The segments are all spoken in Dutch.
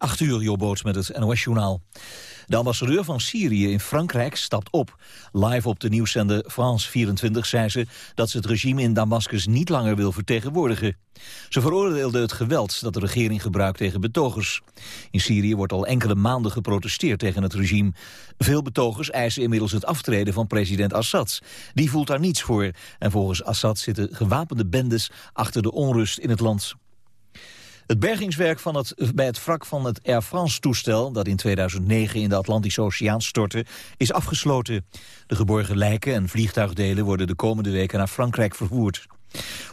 8 uur, Jobboot met het NOS-journaal. De ambassadeur van Syrië in Frankrijk stapt op. Live op de nieuwszender France 24 zei ze dat ze het regime in Damascus niet langer wil vertegenwoordigen. Ze veroordeelde het geweld dat de regering gebruikt tegen betogers. In Syrië wordt al enkele maanden geprotesteerd tegen het regime. Veel betogers eisen inmiddels het aftreden van president Assad. Die voelt daar niets voor en volgens Assad zitten gewapende bendes achter de onrust in het land. Het bergingswerk van het, bij het wrak van het Air France-toestel... dat in 2009 in de Atlantische Oceaan stortte, is afgesloten. De geborgen lijken en vliegtuigdelen worden de komende weken naar Frankrijk vervoerd.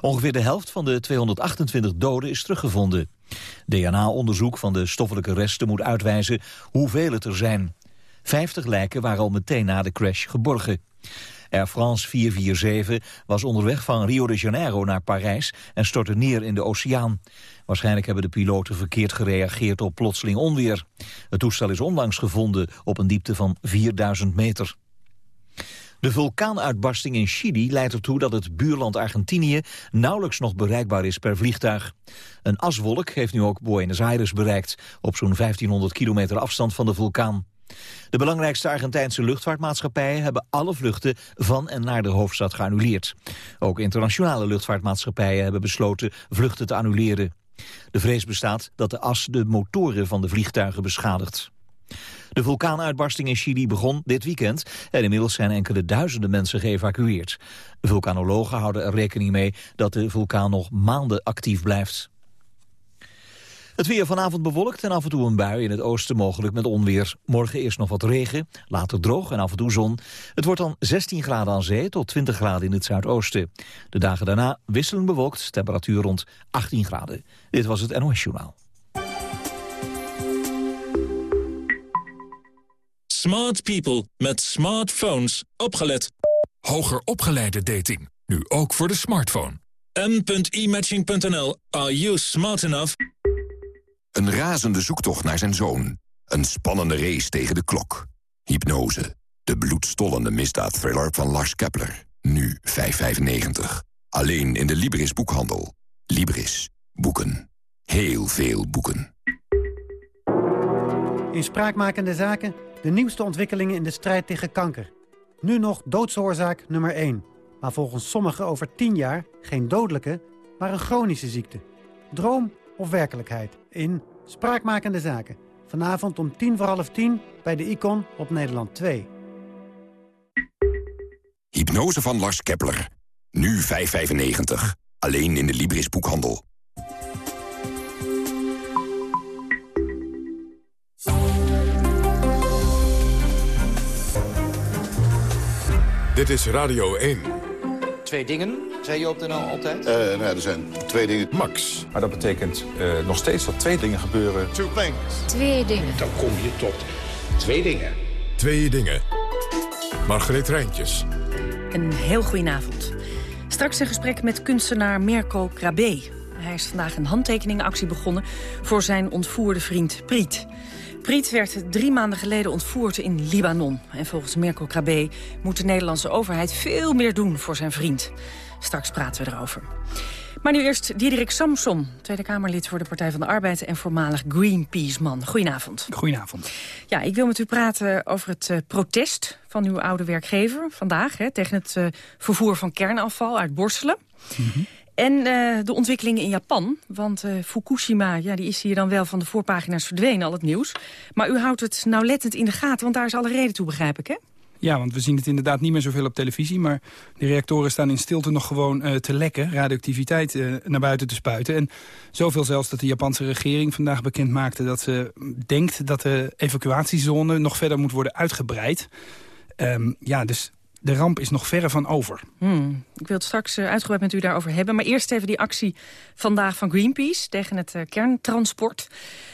Ongeveer de helft van de 228 doden is teruggevonden. DNA-onderzoek van de stoffelijke resten moet uitwijzen hoeveel het er zijn. 50 lijken waren al meteen na de crash geborgen. Air France 447 was onderweg van Rio de Janeiro naar Parijs en stortte neer in de oceaan. Waarschijnlijk hebben de piloten verkeerd gereageerd op plotseling onweer. Het toestel is onlangs gevonden op een diepte van 4000 meter. De vulkaanuitbarsting in Chili leidt ertoe dat het buurland Argentinië nauwelijks nog bereikbaar is per vliegtuig. Een aswolk heeft nu ook Buenos Aires bereikt, op zo'n 1500 kilometer afstand van de vulkaan. De belangrijkste Argentijnse luchtvaartmaatschappijen hebben alle vluchten van en naar de hoofdstad geannuleerd. Ook internationale luchtvaartmaatschappijen hebben besloten vluchten te annuleren. De vrees bestaat dat de as de motoren van de vliegtuigen beschadigt. De vulkaanuitbarsting in Chili begon dit weekend en inmiddels zijn enkele duizenden mensen geëvacueerd. Vulkanologen houden er rekening mee dat de vulkaan nog maanden actief blijft. Het weer vanavond bewolkt en af en toe een bui in het oosten mogelijk met onweer. Morgen eerst nog wat regen, later droog en af en toe zon. Het wordt dan 16 graden aan zee tot 20 graden in het zuidoosten. De dagen daarna wisselend bewolkt, temperatuur rond 18 graden. Dit was het NOS Journaal. Smart people met smartphones. Opgelet. Hoger opgeleide dating. Nu ook voor de smartphone. m.imatching.nl. Are you smart enough? Een razende zoektocht naar zijn zoon. Een spannende race tegen de klok. Hypnose. De bloedstollende misdaadthriller van Lars Kepler. Nu 5,95. Alleen in de Libris boekhandel. Libris. Boeken. Heel veel boeken. In Spraakmakende Zaken de nieuwste ontwikkelingen in de strijd tegen kanker. Nu nog doodsoorzaak nummer 1. Maar volgens sommigen over 10 jaar geen dodelijke, maar een chronische ziekte. Droom of werkelijkheid in Spraakmakende Zaken. Vanavond om tien voor half tien bij de Icon op Nederland 2. Hypnose van Lars Kepler. Nu 5,95. Alleen in de Libris boekhandel. Dit is Radio 1. Twee dingen, zei je op de NL altijd? Uh, nou, er zijn twee dingen. Max. Maar dat betekent uh, nog steeds dat twee dingen gebeuren. Two things. Twee dingen. Dan kom je tot twee dingen. Twee dingen. Margreet Rijntjes. Een heel goedenavond. Straks een gesprek met kunstenaar Mirko Krabbe. Hij is vandaag een handtekeningenactie begonnen voor zijn ontvoerde vriend Priet. Priet werd drie maanden geleden ontvoerd in Libanon. En volgens Mirko Krabbe moet de Nederlandse overheid veel meer doen voor zijn vriend. Straks praten we erover. Maar nu eerst Diederik Samson, Tweede Kamerlid voor de Partij van de Arbeid... en voormalig Greenpeace-man. Goedenavond. Goedenavond. Ja, ik wil met u praten over het uh, protest van uw oude werkgever vandaag... Hè, tegen het uh, vervoer van kernafval uit Borselen. Mm -hmm. En uh, de ontwikkelingen in Japan. Want Fukushima ja, die is hier dan wel van de voorpagina's verdwenen, al het nieuws. Maar u houdt het nauwlettend in de gaten, want daar is alle reden toe, begrijp ik, hè? Ja, want we zien het inderdaad niet meer zoveel op televisie... maar de reactoren staan in stilte nog gewoon uh, te lekken... radioactiviteit uh, naar buiten te spuiten. En zoveel zelfs dat de Japanse regering vandaag bekend maakte... dat ze denkt dat de evacuatiezone nog verder moet worden uitgebreid. Um, ja, dus de ramp is nog verre van over. Hmm. Ik wil het straks uh, uitgebreid met u daarover hebben. Maar eerst even die actie vandaag van Greenpeace tegen het uh, kerntransport.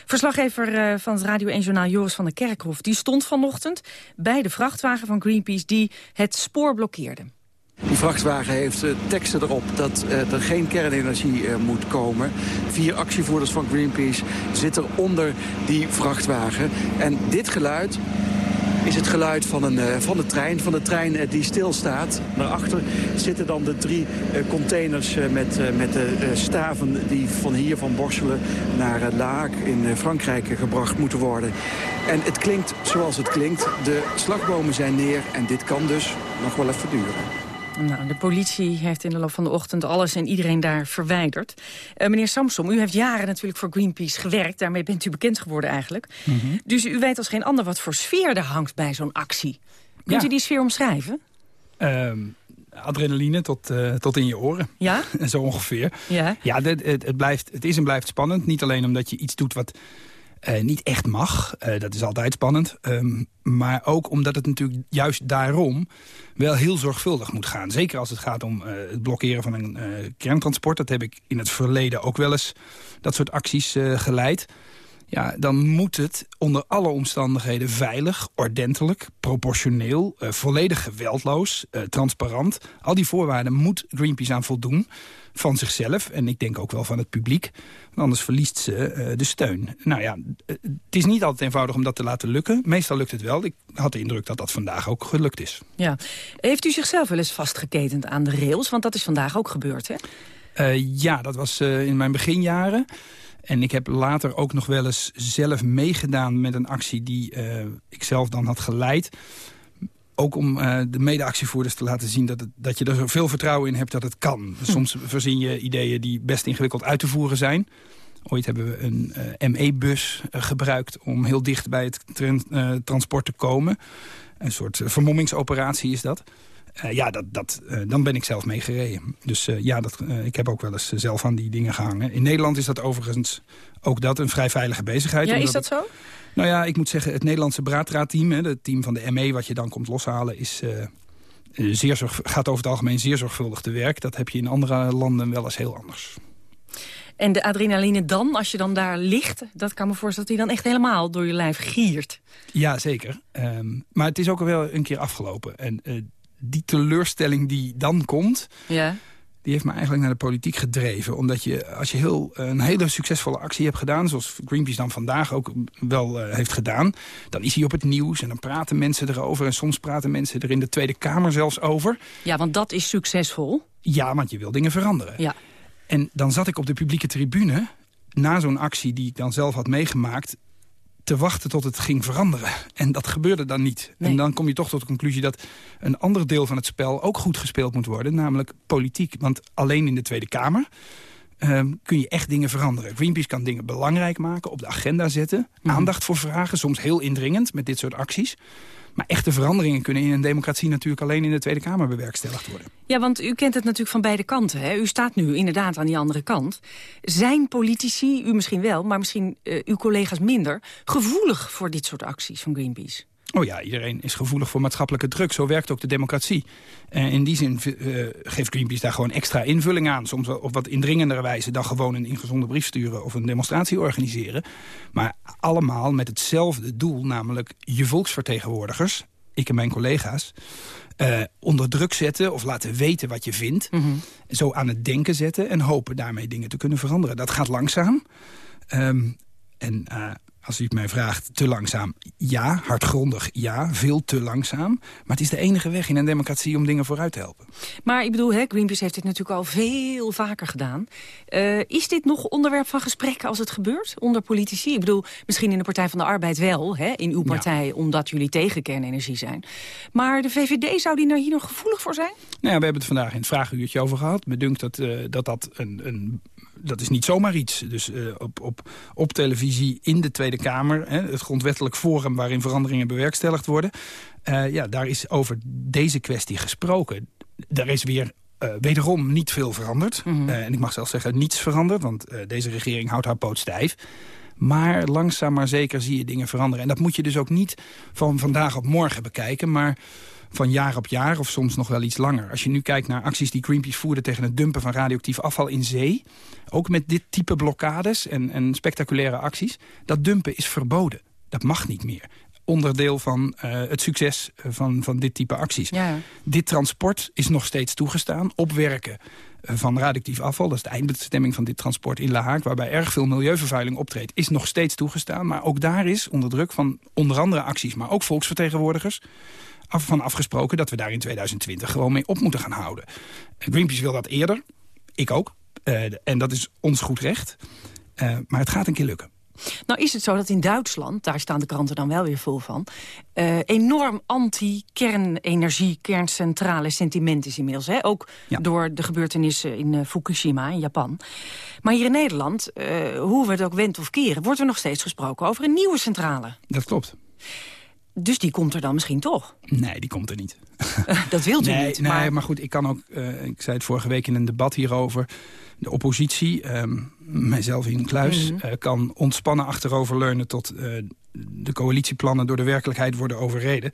Verslaggever uh, van het Radio 1-journaal Joris van der Kerkhof... die stond vanochtend bij de vrachtwagen van Greenpeace die het spoor blokkeerde. Die vrachtwagen heeft teksten erop dat er geen kernenergie moet komen. Vier actievoerders van Greenpeace zitten onder die vrachtwagen. En dit geluid is het geluid van, een, uh, van de trein. Van de trein uh, die stilstaat. Daarachter zitten dan de drie uh, containers met, met de staven... die van hier van Borselen naar Laak in Frankrijk gebracht moeten worden. En het klinkt zoals het klinkt. De slagbomen zijn neer en dit kan dus nog wel even duren. Nou, de politie heeft in de loop van de ochtend alles en iedereen daar verwijderd. Uh, meneer Samsom, u heeft jaren natuurlijk voor Greenpeace gewerkt. Daarmee bent u bekend geworden eigenlijk. Mm -hmm. Dus u weet als geen ander wat voor sfeer er hangt bij zo'n actie. Kunt ja. u die sfeer omschrijven? Uh, adrenaline tot, uh, tot in je oren. Ja? Zo ongeveer. Ja, ja het, het, blijft, het is en blijft spannend. Niet alleen omdat je iets doet wat uh, niet echt mag. Uh, dat is altijd spannend. Um, maar ook omdat het natuurlijk juist daarom wel heel zorgvuldig moet gaan. Zeker als het gaat om uh, het blokkeren van een kerntransport. Dat heb ik in het verleden ook wel eens dat soort acties geleid. Ja, dan moet het onder alle omstandigheden veilig, ordentelijk, proportioneel, volledig geweldloos, transparant. Al die voorwaarden moet Greenpeace aan voldoen van zichzelf en ik denk ook wel van het publiek. Anders verliest ze uh, de steun. Nou ja, het is niet altijd eenvoudig om dat te laten lukken. Meestal lukt het wel. Ik had de indruk dat dat vandaag ook gelukt is. Ja. Heeft u zichzelf wel eens vastgeketend aan de rails? Want dat is vandaag ook gebeurd, hè? Ja, dat was in mijn beginjaren. En ik heb later ook nog wel eens zelf meegedaan met een actie die ik zelf dan had geleid ook om uh, de medeactievoerders te laten zien dat, het, dat je er zoveel vertrouwen in hebt dat het kan. Hm. Soms verzin je ideeën die best ingewikkeld uit te voeren zijn. Ooit hebben we een uh, ME-bus uh, gebruikt om heel dicht bij het transport te komen. Een soort vermommingsoperatie is dat. Ja, dat, dat, dan ben ik zelf mee gereden. Dus ja, dat, ik heb ook wel eens zelf aan die dingen gehangen. In Nederland is dat overigens ook dat een vrij veilige bezigheid. Ja, is dat zo? Nou ja, ik moet zeggen, het Nederlandse braadraadteam... het team van de ME wat je dan komt loshalen... Is, uh, zeer zorg, gaat over het algemeen zeer zorgvuldig te werk. Dat heb je in andere landen wel eens heel anders. En de adrenaline dan, als je dan daar ligt... dat kan me voorstellen dat die dan echt helemaal door je lijf giert. Ja, zeker. Um, maar het is ook wel een keer afgelopen. En uh, die teleurstelling die dan komt... Ja die heeft me eigenlijk naar de politiek gedreven. Omdat je, als je heel, een hele succesvolle actie hebt gedaan... zoals Greenpeace dan vandaag ook wel uh, heeft gedaan... dan is hij op het nieuws en dan praten mensen erover... en soms praten mensen er in de Tweede Kamer zelfs over. Ja, want dat is succesvol. Ja, want je wil dingen veranderen. Ja. En dan zat ik op de publieke tribune... na zo'n actie die ik dan zelf had meegemaakt te wachten tot het ging veranderen. En dat gebeurde dan niet. Nee. En dan kom je toch tot de conclusie dat een ander deel van het spel ook goed gespeeld moet worden. Namelijk politiek. Want alleen in de Tweede Kamer um, kun je echt dingen veranderen. Greenpeace kan dingen belangrijk maken, op de agenda zetten. Mhm. Aandacht voor vragen, soms heel indringend met dit soort acties. Maar echte veranderingen kunnen in een democratie natuurlijk alleen in de Tweede Kamer bewerkstelligd worden. Ja, want u kent het natuurlijk van beide kanten. Hè? U staat nu inderdaad aan die andere kant. Zijn politici, u misschien wel, maar misschien uh, uw collega's minder... gevoelig voor dit soort acties van Greenpeace? Oh ja, iedereen is gevoelig voor maatschappelijke druk. Zo werkt ook de democratie. En in die zin uh, geeft Greenpeace daar gewoon extra invulling aan. Soms op wat indringendere wijze dan gewoon een ingezonde brief sturen... of een demonstratie organiseren. Maar allemaal met hetzelfde doel, namelijk je volksvertegenwoordigers... ik en mijn collega's, uh, onder druk zetten of laten weten wat je vindt. Mm -hmm. Zo aan het denken zetten en hopen daarmee dingen te kunnen veranderen. Dat gaat langzaam. Um, en uh, als u het mij vraagt, te langzaam. Ja, hardgrondig, ja, veel te langzaam. Maar het is de enige weg in een democratie om dingen vooruit te helpen. Maar ik bedoel, hè, Greenpeace heeft dit natuurlijk al veel vaker gedaan. Uh, is dit nog onderwerp van gesprek als het gebeurt onder politici? Ik bedoel, misschien in de Partij van de Arbeid wel, hè, in uw partij... Ja. omdat jullie tegen kernenergie zijn. Maar de VVD, zou die nou hier nog gevoelig voor zijn? Nou ja, we hebben het vandaag in het vragenuurtje over gehad. Me dunkt dat uh, dat, dat een, een dat is niet zomaar iets. Dus uh, op, op, op televisie in de Tweede Kamer, hè, het grondwettelijk forum waarin veranderingen bewerkstelligd worden. Uh, ja, daar is over deze kwestie gesproken. Daar is weer uh, wederom niet veel veranderd. Mhm. Mm -hmm. en ik mag zelfs zeggen niets veranderd, want deze regering houdt haar poot stijf. Maar langzaam maar zeker zie je dingen veranderen. En dat moet je dus ook niet van vandaag op morgen bekijken, maar van jaar op jaar of soms nog wel iets langer. Als je nu kijkt naar acties die Greenpeace voerde tegen het dumpen van radioactief afval in zee... ook met dit type blokkades en, en spectaculaire acties... dat dumpen is verboden. Dat mag niet meer. onderdeel van het succes van, van dit type acties. Ja. Dit transport is nog steeds toegestaan. Opwerken van radioactief afval, dat is de eindbestemming van dit transport in La Haak... waarbij erg veel milieuvervuiling optreedt, is nog steeds toegestaan. Maar ook daar is onder druk van onder andere acties... maar ook volksvertegenwoordigers af, van afgesproken... dat we daar in 2020 gewoon mee op moeten gaan houden. Greenpeace wil dat eerder, ik ook. en dat is ons goed recht. maar het gaat een keer lukken. Nou is het zo dat in Duitsland, daar staan de kranten dan wel weer vol van... Uh, enorm anti-kernenergie, kerncentrale sentiment is inmiddels. Hè? Ook door de gebeurtenissen in uh, Fukushima in Japan. Maar hier in Nederland, uh, hoe we het ook wend of keren... wordt er nog steeds gesproken over een nieuwe centrale. Dat klopt. Dus die komt er dan misschien toch? Nee, die komt er niet. dat wilt u nee, niet. Nee, maar... maar goed, ik kan ook... ik zei het vorige week in een debat hierover de oppositie, um, mijzelf in kluis... Mm -hmm. kan ontspannen achteroverleunen tot uh, de coalitieplannen... door de werkelijkheid worden overreden.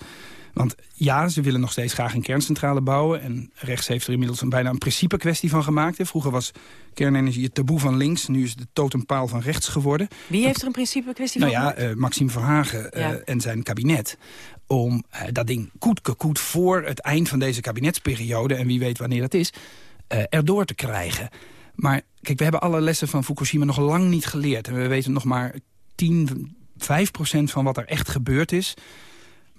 Want ja, ze willen nog steeds graag een kerncentrale bouwen. En rechts heeft er inmiddels een, bijna een principe kwestie van gemaakt. Hè. Vroeger was kernenergie het taboe van links. Nu is het de totempaal van rechts geworden. Wie heeft er een principe kwestie nou van ja, uh, Maxime Verhagen uh, ja. en zijn kabinet om uh, dat ding koet koet voor het eind van deze kabinetsperiode... en wie weet wanneer dat is, erdoor te krijgen. Maar kijk, we hebben alle lessen van Fukushima nog lang niet geleerd. En we weten nog maar 10, 5 procent van wat er echt gebeurd is.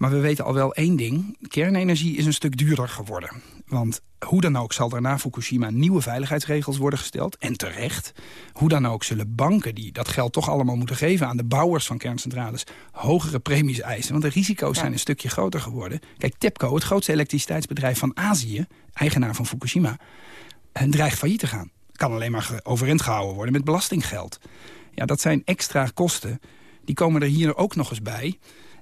Maar we weten al wel één ding. Kernenergie is een stuk duurder geworden. Want hoe dan ook zal er na Fukushima nieuwe veiligheidsregels worden gesteld. En terecht. Hoe dan ook zullen banken die dat geld toch allemaal moeten geven... aan de bouwers van kerncentrales hogere premies eisen. Want de risico's ja. zijn een stukje groter geworden. Kijk, TEPCO, het grootste elektriciteitsbedrijf van Azië... eigenaar van Fukushima, dreigt failliet te gaan kan alleen maar overeind gehouden worden met belastinggeld. Ja, dat zijn extra kosten. Die komen er hier ook nog eens bij.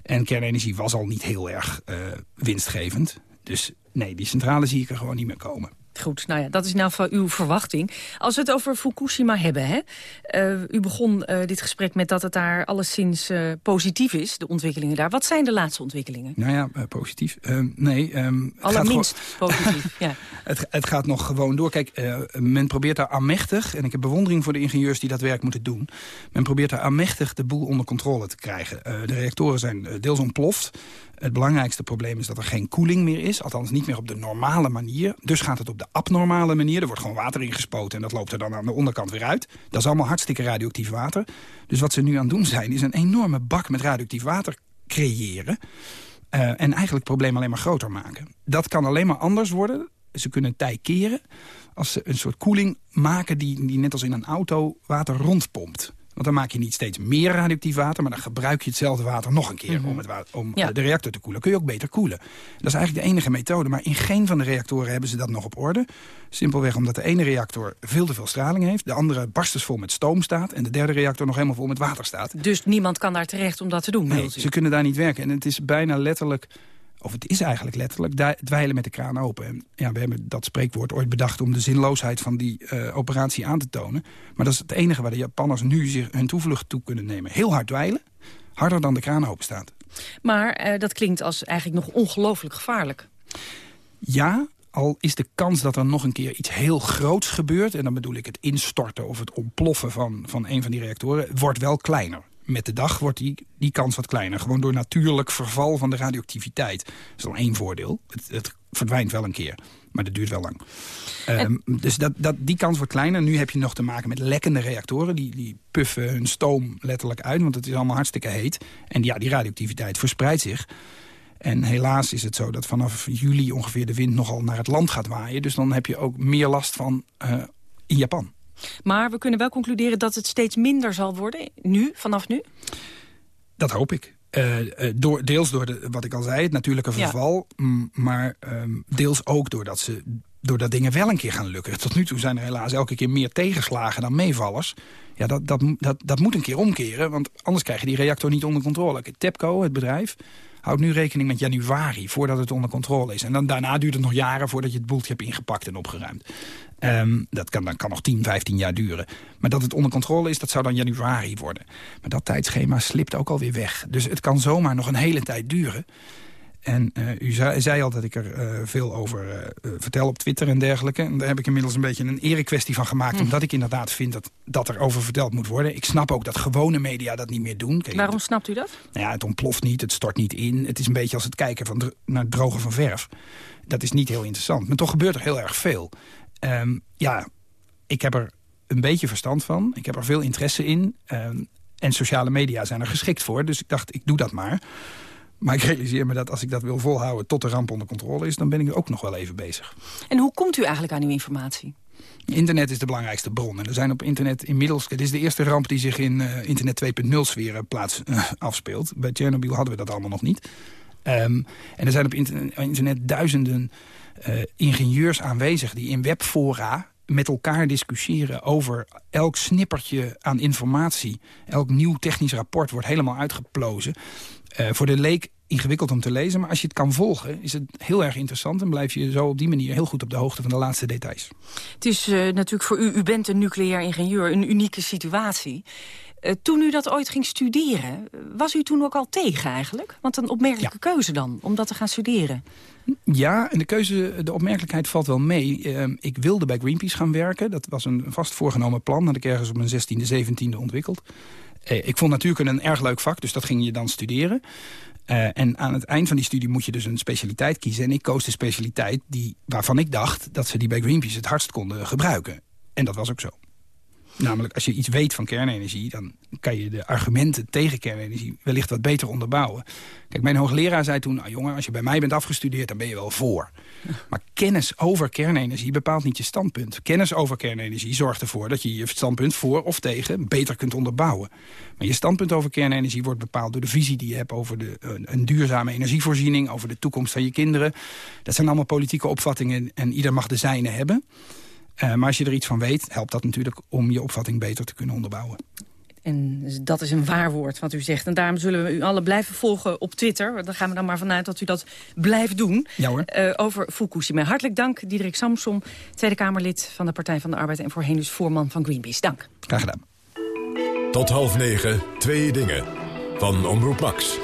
En kernenergie was al niet heel erg uh, winstgevend. Dus nee, die centrale zie ik er gewoon niet meer komen. Goed, nou ja, dat is nou van uw verwachting. Als we het over Fukushima hebben, hè? Uh, u begon uh, dit gesprek met dat het daar alleszins uh, positief is, de ontwikkelingen daar. Wat zijn de laatste ontwikkelingen? Nou ja, positief. Ehm, nee. Um, Allerminst positief, ja. Het, het, gaat nog gewoon door. Kijk, men probeert daar aanmächtig, en ik heb bewondering voor de ingenieurs die dat werk moeten doen. Men probeert daar aanmächtig de boel onder controle te krijgen. de reactoren zijn deels ontploft. Het belangrijkste probleem is dat er geen koeling meer is. Althans niet meer op de normale manier. Dus gaat het op de abnormale manier. Er wordt gewoon water ingespoten en dat loopt er dan aan de onderkant weer uit. Dat is allemaal hartstikke radioactief water. Dus wat ze nu aan het doen zijn is een enorme bak met radioactief water creëren. Uh, en eigenlijk het probleem alleen maar groter maken. Dat kan alleen maar anders worden. Ze kunnen tij keren als ze een soort koeling maken die, die net als in een auto water rondpompt. Want dan maak je niet steeds meer radioactief water... maar dan gebruik je hetzelfde water nog een keer mm -hmm. om, het om ja. de reactor te koelen. Kun je ook beter koelen. Dat is eigenlijk de enige methode. Maar in geen van de reactoren hebben ze dat nog op orde. Simpelweg omdat de ene reactor veel te veel straling heeft... de andere barstensvol met stoom staat... en de derde reactor nog helemaal vol met water staat. Dus niemand kan daar terecht om dat te doen? Nee, ze kunnen daar niet werken. En het is bijna letterlijk of het is eigenlijk letterlijk, dweilen met de kraan open. En ja, we hebben dat spreekwoord ooit bedacht om de zinloosheid van die uh, operatie aan te tonen. Maar dat is het enige waar de Japanners nu zich hun toevlucht toe kunnen nemen. Heel hard dweilen, harder dan de kraan open staat. Maar uh, dat klinkt als eigenlijk nog ongelooflijk gevaarlijk. Ja, al is de kans dat er nog een keer iets heel groots gebeurt... en dan bedoel ik het instorten of het ontploffen van, van een van die reactoren... wordt wel kleiner met de dag wordt die, die kans wat kleiner. Gewoon door natuurlijk verval van de radioactiviteit. Dat is al één voordeel. Het, het verdwijnt wel een keer. Maar dat duurt wel lang. En... Um, dus dat, dat, die kans wordt kleiner. Nu heb je nog te maken met lekkende reactoren. Die, die puffen hun stoom letterlijk uit. Want het is allemaal hartstikke heet. En ja, die radioactiviteit verspreidt zich. En helaas is het zo dat vanaf juli ongeveer de wind nogal naar het land gaat waaien. Dus dan heb je ook meer last van uh, in Japan. Maar we kunnen wel concluderen dat het steeds minder zal worden, nu, vanaf nu? Dat hoop ik. Uh, uh, door, deels door de, wat ik al zei, het natuurlijke verval. Ja. Maar um, deels ook doordat, ze, doordat dingen wel een keer gaan lukken. Tot nu toe zijn er helaas elke keer meer tegenslagen dan meevallers. Ja, dat, dat, dat, dat moet een keer omkeren, want anders krijg je die reactor niet onder controle. TEPCO, het bedrijf, houdt nu rekening met januari, voordat het onder controle is. En dan daarna duurt het nog jaren voordat je het boeltje hebt ingepakt en opgeruimd. Um, dat kan, dan kan nog 10, 15 jaar duren. Maar dat het onder controle is, dat zou dan januari worden. Maar dat tijdschema slipt ook alweer weg. Dus het kan zomaar nog een hele tijd duren. En u zei, zei, al dat ik er veel over vertel op Twitter en dergelijke. En daar heb ik inmiddels een beetje een erekwestie van gemaakt... Hm. omdat ik inderdaad vind dat, dat er over verteld moet worden. Ik snap ook dat gewone media dat niet meer doen. Kijk, Waarom snapt u dat? Nou ja, het ontploft niet, het stort niet in. Het is een beetje als het kijken van naar het drogen van verf. Dat is niet heel interessant. Maar toch gebeurt er heel erg veel. Um, ja, ik heb er een beetje verstand van. Ik heb er veel interesse in. Um, en sociale media zijn er geschikt voor. Dus ik dacht, ik doe dat maar. Maar ik realiseer me dat als ik dat wil volhouden tot de ramp onder controle is... dan ben ik er ook nog wel even bezig. En hoe komt u eigenlijk aan uw informatie? Internet is de belangrijkste bron. En er zijn op internet inmiddels... Het is de eerste ramp die zich in uh, internet 2.0-sferen plaats uh, afspeelt. Bij Chernobyl hadden we dat allemaal nog niet. Um, en er zijn op internet, duizenden uh, ingenieurs aanwezig... die in webfora met elkaar discussiëren over elk snippertje aan informatie. Elk nieuw technisch rapport wordt helemaal uitgeplozen. Uh, voor de leek ingewikkeld om te lezen, maar als je het kan volgen... is het heel erg interessant en blijf je zo op die manier heel goed op de hoogte van de laatste details. Het is uh, natuurlijk voor u, u bent een nucleair ingenieur, een unieke situatie. Uh, toen u dat ooit ging studeren, was u toen ook al tegen eigenlijk? Want een opmerkelijke keuze dan, om dat te gaan studeren. Ja, en de keuze, de opmerkelijkheid valt wel mee. Uh, ik wilde bij Greenpeace gaan werken. Dat was een vast voorgenomen plan. Dat ik ergens op mijn 16e, 17e ontwikkeld. Ik vond natuurkunde een erg leuk vak, dus dat ging je dan studeren. Uh, en aan het eind van die studie moet je dus een specialiteit kiezen. En ik koos de specialiteit die, waarvan ik dacht dat ze die bij Greenpeace het hardst konden gebruiken. En dat was ook zo. Namelijk, als je iets weet van kernenergie... dan kan je de argumenten tegen kernenergie wellicht wat beter onderbouwen. Kijk, mijn hoogleraar zei toen... Nou jongen, als je bij mij bent afgestudeerd, dan ben je wel voor. Maar kennis over kernenergie bepaalt niet je standpunt. Kennis over kernenergie zorgt ervoor dat je je standpunt voor of tegen... beter kunt onderbouwen. Maar je standpunt over kernenergie wordt bepaald door de visie die je hebt... over de, een, een duurzame energievoorziening, over de toekomst van je kinderen. Dat zijn allemaal politieke opvattingen en ieder mag de zijne hebben... Uh, maar als je er iets van weet, helpt dat natuurlijk om je opvatting beter te kunnen onderbouwen. En dat is een waar woord wat u zegt. En daarom zullen we u alle blijven volgen op Twitter. Dan gaan we dan maar vanuit dat u dat blijft doen. Ja hoor. Uh, over Fukushima. Hartelijk dank, Diederik Samsom, Tweede Kamerlid van de Partij van de Arbeid... en voorheen dus voorman van Greenpeace. Dank. Graag gedaan. Tot half negen, twee dingen. Van Omroep Max.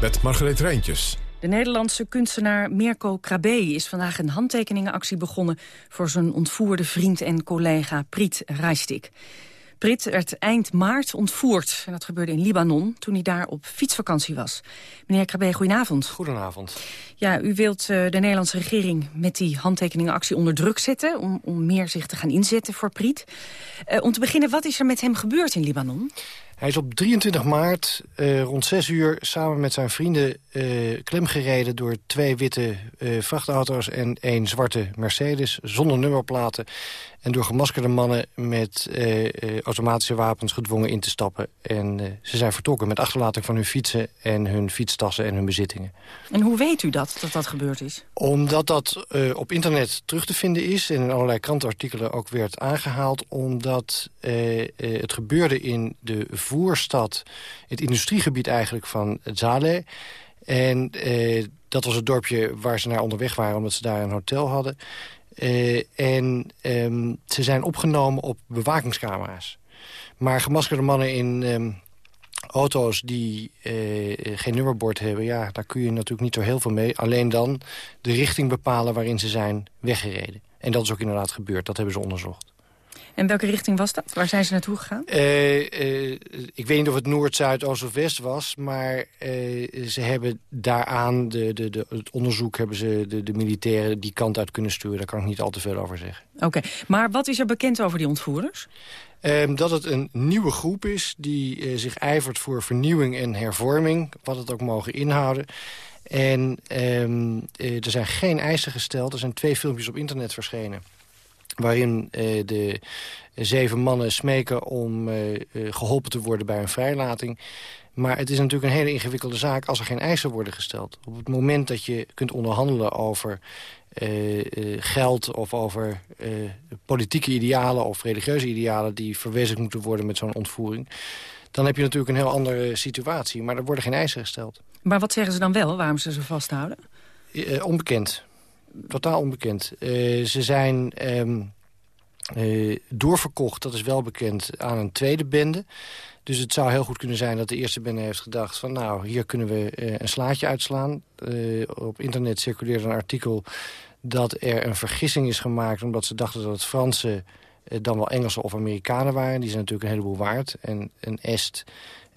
Met Margreet Rijntjes. De Nederlandse kunstenaar Mirko Krabbe is vandaag een handtekeningenactie begonnen... voor zijn ontvoerde vriend en collega Priet Rijstik. Priet werd eind maart ontvoerd. En dat gebeurde in Libanon, toen hij daar op fietsvakantie was. Meneer Krabbe, goedenavond. Goedenavond. Ja, u wilt uh, de Nederlandse regering met die handtekeningenactie onder druk zetten... om, om meer zich te gaan inzetten voor Priet. Uh, om te beginnen, wat is er met hem gebeurd in Libanon? Hij is op 23 maart uh, rond 6 uur samen met zijn vrienden uh, klemgereden... door twee witte uh, vrachtauto's en één zwarte Mercedes zonder nummerplaten en door gemaskerde mannen met uh, uh, automatische wapens gedwongen in te stappen. En uh, ze zijn vertrokken met achterlating van hun fietsen en hun fietstassen en hun bezittingen. En hoe weet u dat, dat dat gebeurd is? Omdat dat op internet terug te vinden is en in allerlei krantenartikelen ook werd aangehaald. Omdat het gebeurde in de voorstad, het industriegebied eigenlijk van Zale. En dat was het dorpje waar ze naar onderweg waren omdat ze daar een hotel hadden. Uh, en um, ze zijn opgenomen op bewakingscamera's. Maar gemaskerde mannen in um, auto's die uh, geen nummerbord hebben... ja, daar kun je natuurlijk niet zo heel veel mee. Alleen dan de richting bepalen waarin ze zijn weggereden. En dat is ook inderdaad gebeurd. Dat hebben ze onderzocht. En welke richting was dat? Waar zijn ze naartoe gegaan? Uh, uh, ik weet niet of het noord, zuid, oost of west was. Maar uh, ze hebben daaraan, de, de, de, het onderzoek... hebben ze de, de militairen die kant uit kunnen sturen. Daar kan ik niet al te veel over zeggen. Oké, maar wat is er bekend over die ontvoerders? Um, dat het een nieuwe groep is die zich ijvert voor vernieuwing en hervorming. Wat het ook mogen inhouden. En um, er zijn geen eisen gesteld. Er zijn twee filmpjes op internet verschenen waarin uh, de zeven mannen smeken om uh, uh, geholpen te worden bij een vrijlating. Maar het is natuurlijk een hele ingewikkelde zaak als er geen eisen worden gesteld. Op het moment dat je kunt onderhandelen over geld of over politieke idealen of religieuze idealen... die verwezenlijk moeten worden met zo'n ontvoering... dan heb je natuurlijk een heel andere situatie. Maar er worden geen eisen gesteld. Maar wat zeggen ze dan wel, waarom ze ze vasthouden? onbekend totaal onbekend. Uh, ze zijn um, uh, doorverkocht, dat is wel bekend, aan een tweede bende. Dus het zou heel goed kunnen zijn dat de eerste bende heeft gedacht... van nou, hier kunnen we een slaatje uitslaan. op internet circuleerde een artikel dat er een vergissing is gemaakt... omdat ze dachten dat het Franse dan wel Engelsen of Amerikanen waren. Die zijn natuurlijk een heleboel waard. En een est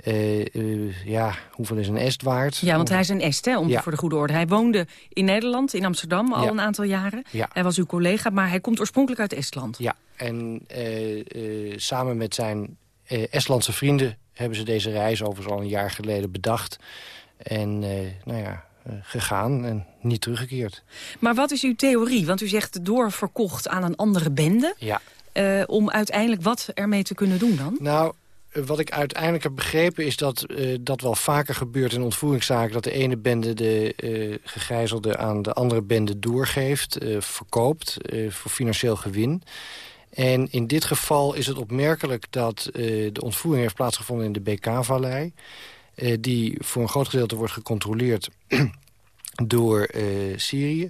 uh, uh, ja, hoeveel is een est waard? Ja, want hij is een est, hè, om, voor de goede orde. Hij woonde in Nederland, in Amsterdam, al een aantal jaren. Ja. Hij was uw collega, maar hij komt oorspronkelijk uit Estland. Ja, en uh, samen met zijn Estlandse vrienden... hebben ze deze reis overigens al een jaar geleden bedacht. En nou ja, gegaan en niet teruggekeerd. Maar wat is uw theorie? Want u zegt doorverkocht aan een andere bende. Ja. om uiteindelijk wat ermee te kunnen doen dan? Nou, wat ik uiteindelijk heb begrepen is dat uh, dat wel vaker gebeurt in ontvoeringszaken... dat de ene bende de uh, gegijzelde aan de andere bende doorgeeft, uh, verkoopt voor financieel gewin. En in dit geval is het opmerkelijk dat de ontvoering heeft plaatsgevonden in de BK-vallei... die voor een groot gedeelte wordt gecontroleerd door Syrië.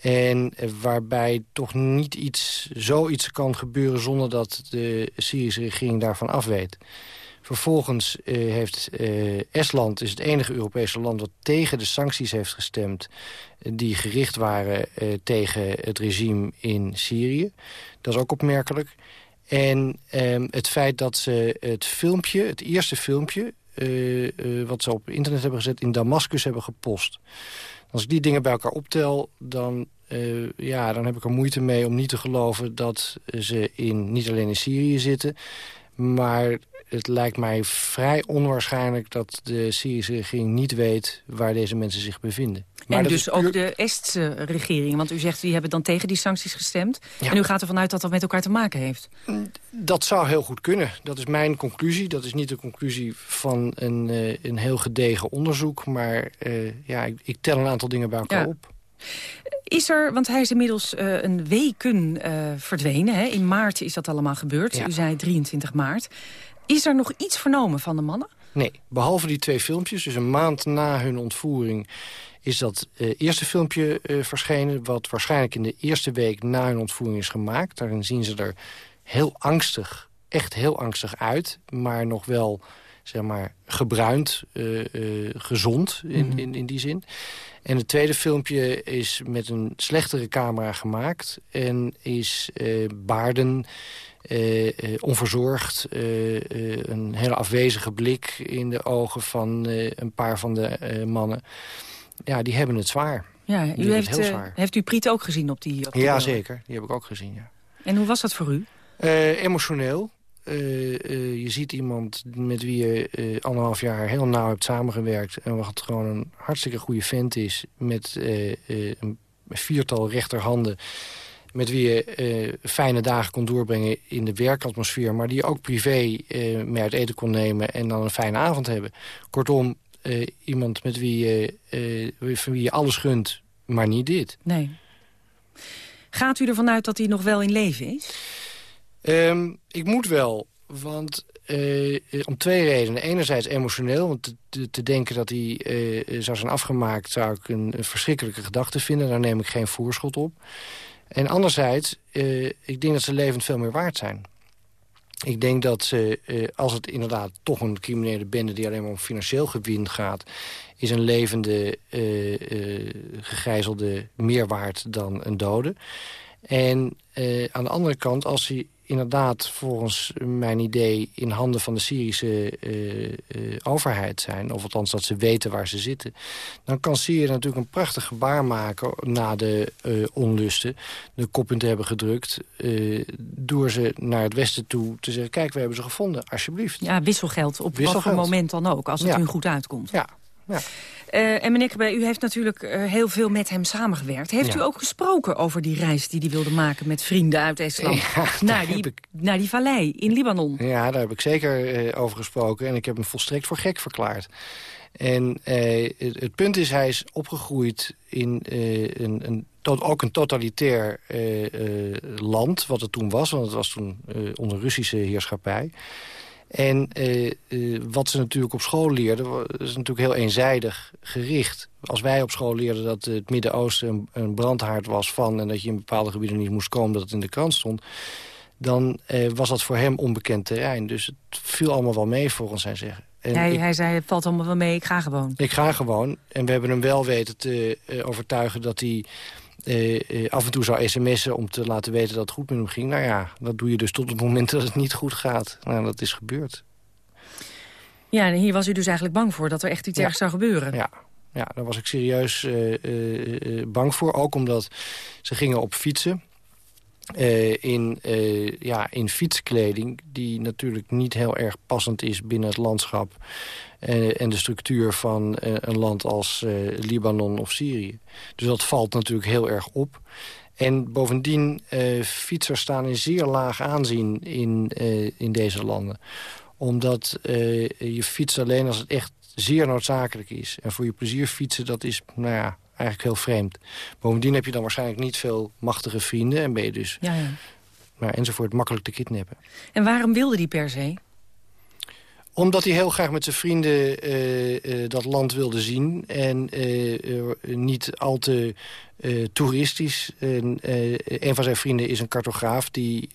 En waarbij toch niet iets, zoiets kan gebeuren zonder dat de Syrische regering daarvan afweet. Vervolgens uh, heeft uh, Estland is het enige Europese land dat tegen de sancties heeft gestemd... die gericht waren tegen het regime in Syrië. Dat is ook opmerkelijk. En ehm, het feit dat ze het filmpje, het eerste filmpje... wat ze op internet hebben gezet, in Damascus hebben gepost. Als ik die dingen bij elkaar optel, dan, uh, ja, dan heb ik er moeite mee om niet te geloven... dat ze in, niet alleen in Syrië zitten... maar het lijkt mij vrij onwaarschijnlijk dat de Syrische regering niet weet... waar deze mensen zich bevinden. Maar en dus ook de Estse regering, want u zegt... die hebben dan tegen die sancties gestemd. En u gaat ervan uit dat dat met elkaar te maken heeft. Dat zou heel goed kunnen. Dat is mijn conclusie. Dat is niet de conclusie van een, uh, een heel gedegen onderzoek. Maar uh, ja, ik, ik, tel een aantal dingen bij elkaar ja. op. Is er, want hij is inmiddels uh, een weken verdwenen. Hè? In maart is dat allemaal gebeurd. Ja. U zei 23 maart. Is er nog iets vernomen van de mannen? Nee, behalve die twee filmpjes. Dus een maand na hun ontvoering is dat uh, eerste filmpje verschenen... wat waarschijnlijk in de eerste week na hun ontvoering is gemaakt. Daarin zien ze er heel angstig, echt heel angstig uit... maar nog wel, zeg maar, gebruind, gezond in, -hmm. in, in die zin. En het tweede filmpje is met een slechtere camera gemaakt... en is baarden... Uh, uh, onverzorgd, uh, een hele afwezige blik in de ogen van een paar van de mannen. Ja, die hebben het zwaar. Ja, u heeft, heel zwaar. heeft u Priet ook gezien op die, op die Ja, beelden? zeker. Die heb ik ook gezien, ja. En hoe was dat voor u? emotioneel. Je ziet iemand met wie je anderhalf jaar heel nauw hebt samengewerkt... en wat gewoon een hartstikke goede vent is... met een viertal rechterhanden met wie je fijne dagen kon doorbrengen in de werkatmosfeer... maar die je ook privé mee uit eten kon nemen en dan een fijne avond hebben. Kortom, iemand met wie je, van wie je alles gunt, maar niet dit. Nee. Gaat u ervan uit dat hij nog wel in leven is? Um, ik moet wel, want om twee redenen. Enerzijds emotioneel, want te, denken dat hij zou zijn afgemaakt... zou ik een, verschrikkelijke gedachte vinden. Daar neem ik geen voorschot op. En anderzijds, ik denk dat ze levend veel meer waard zijn. Ik denk dat ze, als het inderdaad toch een criminele bende... die alleen maar om financieel gewin gaat... is een levende, gegijzelde meer waard dan een dode. En aan de andere kant, als hij inderdaad volgens mijn idee in handen van de Syrische uh, uh, overheid zijn... of althans dat ze weten waar ze zitten... dan kan Syrië natuurlijk een prachtig gebaar maken na de uh, onlusten... de kop in te hebben gedrukt... door ze naar het westen toe te zeggen... kijk, we hebben ze gevonden, alsjeblieft. Ja, wisselgeld op wisselgeld. wat voor moment dan ook, als het ja. u goed uitkomt. Ja, ja. Uh, en meneer Krabbe, u heeft natuurlijk uh, heel veel met hem samengewerkt. Heeft ja. u ook gesproken over die reis die hij wilde maken met vrienden uit Estland? Ja, naar, die, ik... naar die vallei in Libanon. Ja, daar heb ik zeker uh, over gesproken. En ik heb hem volstrekt voor gek verklaard. En het, het, punt is, hij is opgegroeid in een, een tot, ook een totalitair land, wat het toen was. Want het was toen onder Russische heerschappij. En uh, uh, wat ze natuurlijk op school leerden, is natuurlijk heel eenzijdig gericht. Als wij op school leerden dat het Midden-Oosten een, een, brandhaard was van... en dat je in bepaalde gebieden niet moest komen, dat het in de krant stond... dan uh, was dat voor hem onbekend terrein. Dus het viel allemaal wel mee, volgens zijn zeggen. En hij, ik, hij zei, het valt allemaal wel mee, ik ga gewoon. ik ga gewoon. En we hebben hem wel weten te eh, overtuigen dat hij... eh, eh, af en toe zou sms'en om te laten weten dat het goed met hem ging. Nou ja, dat doe je dus tot het moment dat het niet goed gaat. Nou, dat is gebeurd. Ja, en hier was u dus eigenlijk bang voor dat er echt iets Ja. ergs zou gebeuren. Ja, ja daar was ik serieus eh, bang voor. Ook omdat ze gingen op fietsen. Eh, in, eh, ja, in fietskleding die natuurlijk niet heel erg passend is binnen het landschap... eh, en de structuur van een land als Libanon of Syrië. Dus dat valt natuurlijk heel erg op. En bovendien, fietsers staan in zeer laag aanzien in, in deze landen. Omdat je fietst alleen als het echt zeer noodzakelijk is. En voor je plezier fietsen, dat is nou ja, eigenlijk heel vreemd. Bovendien heb je dan waarschijnlijk niet veel machtige vrienden... en ben je dus, Ja, ja. nou, enzovoort, makkelijk te kidnappen. En waarom wilde die per se? Omdat hij heel graag met zijn vrienden eh, eh, dat land wilde zien. En eh, niet al te toeristisch. En, een van zijn vrienden is een cartograaf die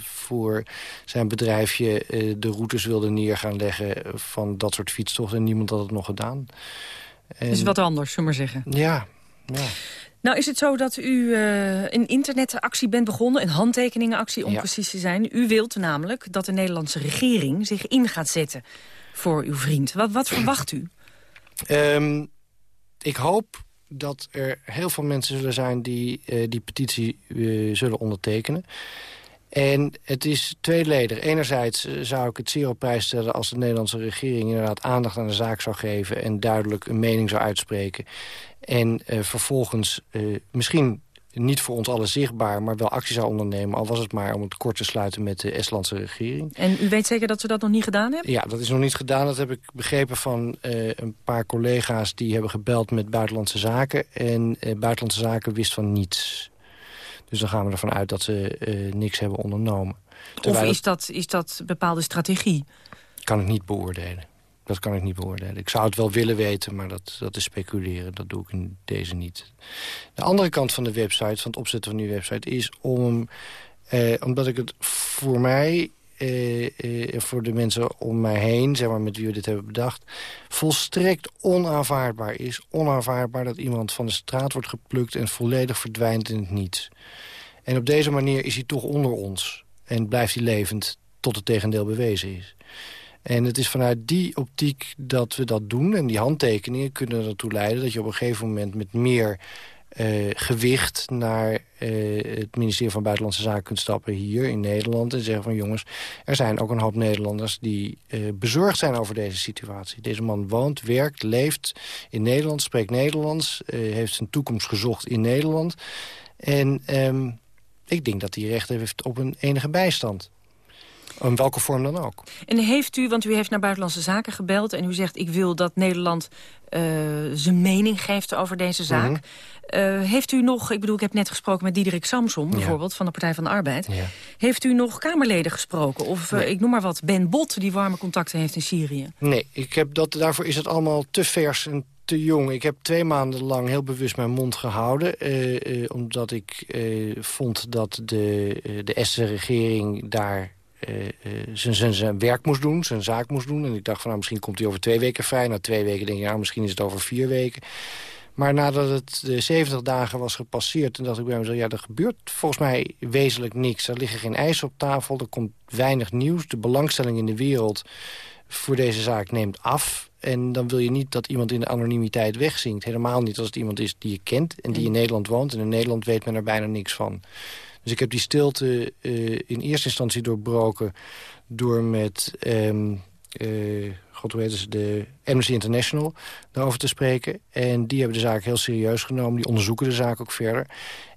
voor zijn bedrijfje de routes wilde neer gaan leggen van dat soort fietstochten. En niemand had het nog gedaan. En, Dus wat anders, zullen we maar zeggen. Ja, ja. Nou is het zo dat u eh, een internetactie bent begonnen, een handtekeningenactie om Ja. precies te zijn. U wilt namelijk dat de Nederlandse regering zich in gaat zetten voor uw vriend. Wat, wat verwacht u? Ehm, ik hoop dat er heel veel mensen zullen zijn die eh, die petitie eh, zullen ondertekenen. En het is tweeledig. Enerzijds eh, zou ik het zeer op prijs stellen als de Nederlandse regering inderdaad aandacht aan de zaak zou geven en duidelijk een mening zou uitspreken. En eh, vervolgens eh, misschien niet voor ons allen zichtbaar, maar wel actie zou ondernemen. Al was het maar om het kort te sluiten met de Estlandse regering. En u weet zeker dat ze dat nog niet gedaan hebben? Ja, dat is nog niet gedaan. Dat heb ik begrepen van een paar collega's die hebben gebeld met Buitenlandse Zaken. En Buitenlandse Zaken wist van niets. Dus dan gaan we ervan uit dat ze eh, niks hebben ondernomen. Of is dat, is dat bepaalde strategie? dat kan ik niet beoordelen. Dat kan ik niet beoordelen. Ik zou het wel willen weten, maar dat, dat is speculeren. Dat doe ik in deze niet. De andere kant van de website, van het opzetten van die website... is om, eh, omdat ik het voor mij voor de mensen om mij heen... zeg maar met wie we dit hebben bedacht... volstrekt onaanvaardbaar is. Onaanvaardbaar dat iemand van de straat wordt geplukt... en volledig verdwijnt in het niets. En op deze manier is hij toch onder ons. En blijft hij levend tot het tegendeel bewezen is. En het is vanuit die optiek dat we dat doen. En die handtekeningen kunnen ertoe leiden... dat je op een gegeven moment met meer eh, gewicht... naar eh, het ministerie van Buitenlandse Zaken kunt stappen hier in Nederland... en zeggen van jongens, er zijn ook een hoop Nederlanders... die eh, bezorgd zijn over deze situatie. Deze man woont, werkt, leeft in Nederland, spreekt Nederlands... heeft zijn toekomst gezocht in Nederland. En ehm, ik denk dat hij recht heeft op een enige bijstand. In welke vorm dan ook. En heeft u, want u heeft naar Buitenlandse Zaken gebeld... en u zegt, ik wil dat Nederland eh, zijn mening geeft over deze zaak. Mhm. Eh, heeft u nog, ik bedoel, ik heb net gesproken met Diederik Samsom... bijvoorbeeld, van de Partij van de Arbeid. Ja. Heeft u nog Kamerleden gesproken? Of, eh, Nee. ik noem maar wat, Ben Bot, die warme contacten heeft in Syrië. Nee, ik heb dat, daarvoor is het allemaal te vers en te jong. Ik heb twee maanden lang heel bewust mijn mond gehouden. eh, eh, omdat ik eh, vond dat de, de Estse regering daar zijn, zijn, zijn werk moest doen, zijn zaak moest doen. En ik dacht van nou, misschien komt hij over twee weken vrij. Na twee weken denk ik, nou, misschien is het over vier weken. Maar nadat het de 70 dagen was gepasseerd... toen dacht ik bij mezelf, ja, er gebeurt volgens mij wezenlijk niks. Er liggen geen eisen op tafel, er komt weinig nieuws. De belangstelling in de wereld voor deze zaak neemt af. En dan wil je niet dat iemand in de anonimiteit wegzinkt. Helemaal niet als het iemand is die je kent en die in Nederland woont. En in Nederland weet men er bijna niks van. Dus ik heb die stilte eh, in eerste instantie doorbroken... door met... ehm, eh, God, hoe heet ze, de Amnesty International daarover te spreken. En die hebben de zaak heel serieus genomen. Die onderzoeken de zaak ook verder.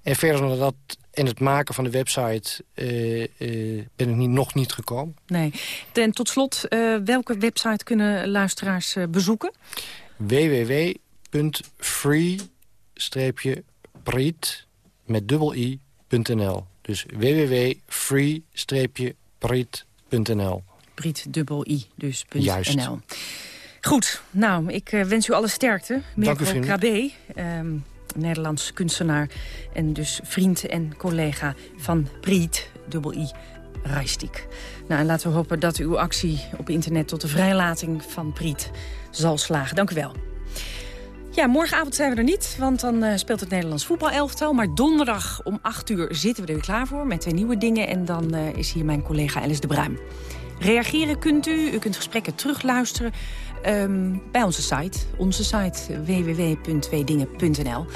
En verder dan dat en het maken van de website eh, ben ik niet, nog niet gekomen. Nee. En tot slot, welke website kunnen luisteraars bezoeken? www.free-priet met dubbel Dus www.free-priet.nl. Briet, dubbel i, dus Juist. NL. Goed, nou, ik eh, wens u alle sterkte. Mirko. Krabbe, ehm, Nederlands kunstenaar... en dus vriend en collega van Priet, dubbel i, Rijstiek. Nou, en laten we hopen dat uw actie op internet tot de vrijlating van Priet zal slagen. Dank u wel. Ja, morgenavond zijn we er niet, want dan uh, speelt het Nederlands voetbalelftal. Maar donderdag om 8 uur zitten we er weer klaar voor met twee nieuwe dingen. En dan uh, is hier mijn collega Alice de Bruin. Reageren kunt u, u kunt gesprekken terugluisteren um, bij onze site. Onze site www.tweedingen.nl.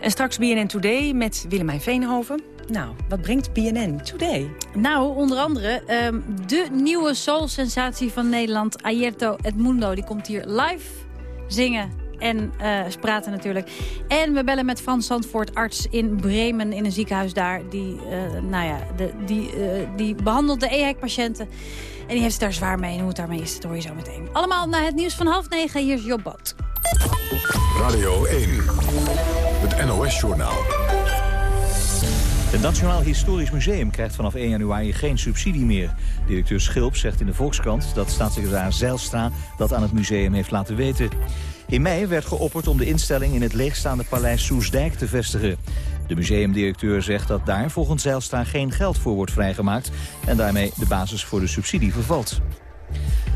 En straks BNN Today met Willemijn Veenhoven. Nou, wat brengt BNN Today? Nou, onder andere um, de nieuwe soul-sensatie van Nederland, Ayerto Edmundo. Die komt hier live zingen en uh, praten natuurlijk. En we bellen met Frans Zandvoort, arts in Bremen in een ziekenhuis daar. Die, uh, nou ja, de, die, uh, die behandelt de EHEC-patiënten. En die heeft het daar zwaar mee. En hoe het daarmee is, dat hoor je zo meteen. Allemaal na het nieuws van half negen. Hier is Job Boot. Radio 1, het NOS-journaal. Het Nationaal Historisch Museum krijgt vanaf 1 januari geen subsidie meer. Directeur Schilp zegt in de Volkskrant dat staatssecretaris Zijlstra dat aan het museum heeft laten weten. In mei werd geopperd om de instelling in het leegstaande paleis Soesdijk te vestigen. De museumdirecteur zegt dat daar volgens Zijlstra geen geld voor wordt vrijgemaakt... en daarmee de basis voor de subsidie vervalt.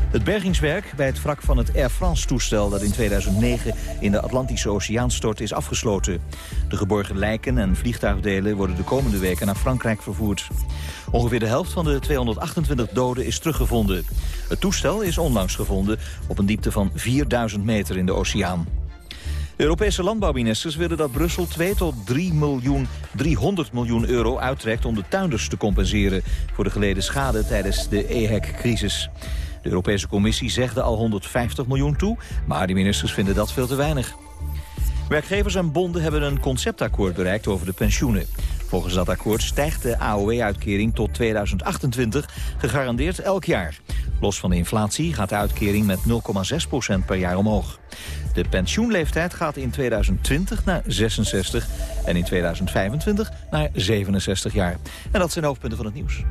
Het bergingswerk bij het wrak van het Air France-toestel... dat in 2009 in de Atlantische Oceaan stort, is afgesloten. De geborgen lijken en vliegtuigdelen worden de komende weken naar Frankrijk vervoerd. Ongeveer de helft van de 228 doden is teruggevonden. Het toestel is onlangs gevonden op een diepte van 4000 meter in de oceaan. De Europese landbouwministers willen dat Brussel 2 tot 3 miljoen, 300 miljoen euro uittrekt om de tuinders te compenseren voor de geleden schade tijdens de EHEC-crisis. De Europese Commissie zegde al 150 miljoen toe, maar de ministers vinden dat veel te weinig. Werkgevers en bonden hebben een conceptakkoord bereikt over de pensioenen. Volgens dat akkoord stijgt de AOW-uitkering tot 2028, gegarandeerd elk jaar. Los van de inflatie gaat de uitkering met 0,6% per jaar omhoog. De pensioenleeftijd gaat in 2020 naar 66 en in 2025 naar 67 jaar. En dat zijn de hoofdpunten van het nieuws.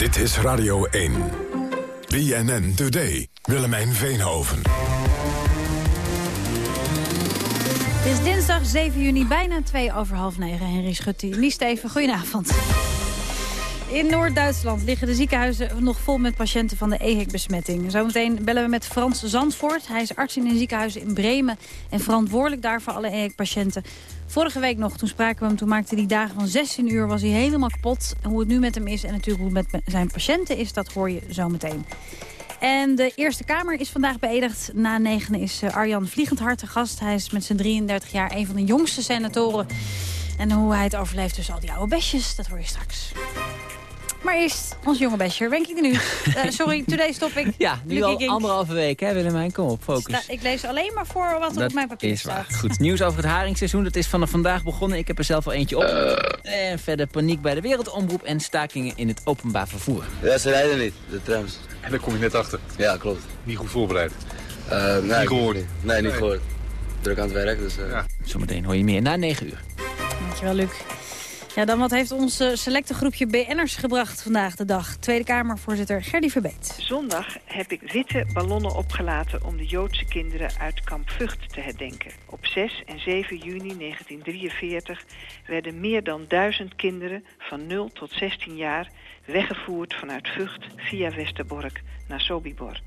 Dit is Radio 1. BNN Today. Willemijn Veenhoven. Het is dinsdag 7 juni, bijna 2 over half 9. Henry Schutte, Liest even, goedenavond. In Noord-Duitsland liggen de ziekenhuizen nog vol met patiënten van de EHEC-besmetting. Zometeen bellen we met Frans Zandvoort. Hij is arts in een ziekenhuis in Bremen en verantwoordelijk daar voor alle EHEC-patiënten. Vorige week nog, toen spraken we hem, toen maakte hij dagen van 16 uur, was hij helemaal kapot. Hoe het nu met hem is en natuurlijk hoe het met zijn patiënten is, dat hoor je zometeen. En de Eerste Kamer is vandaag beëdigd. Na negen is uh, Arjan Vliegendhart te gast. Hij is met zijn 33 jaar een van de jongste senatoren. En hoe hij het overleeft tussen al die oude besjes, dat hoor je straks. Maar eerst ons jonge besje, Wenkie de nu. Uh, sorry, today stop ik. Ja, nu al anderhalve week, hè Willemijn? Kom op, focus. ik lees alleen maar voor wat er op mijn papier is staat. Goed, nieuws over het haringseizoen. Dat is vanaf vandaag begonnen. Ik heb er zelf al eentje op. En verder paniek bij de wereldomroep en stakingen in het openbaar vervoer. Ja, ze rijden niet, de trams. En daar kom je net achter. Ja, klopt. Niet goed voorbereid. Uh, nee, niet gehoord? Nee, nee, niet gehoord. Druk aan het werk, dus... Uh... Ja. Zometeen hoor je meer na 9 uur. Dankjewel, Luc. Ja, dan wat heeft ons selecte groepje BN'ers gebracht vandaag de dag? Tweede Kamervoorzitter Gerdy Verbeet. Zondag heb ik witte ballonnen opgelaten om de Joodse kinderen uit kamp Vught te herdenken. Op 6 en 7 juni 1943 werden meer dan duizend kinderen van 0 tot 16 jaar weggevoerd vanuit Vught via Westerbork naar Sobibor.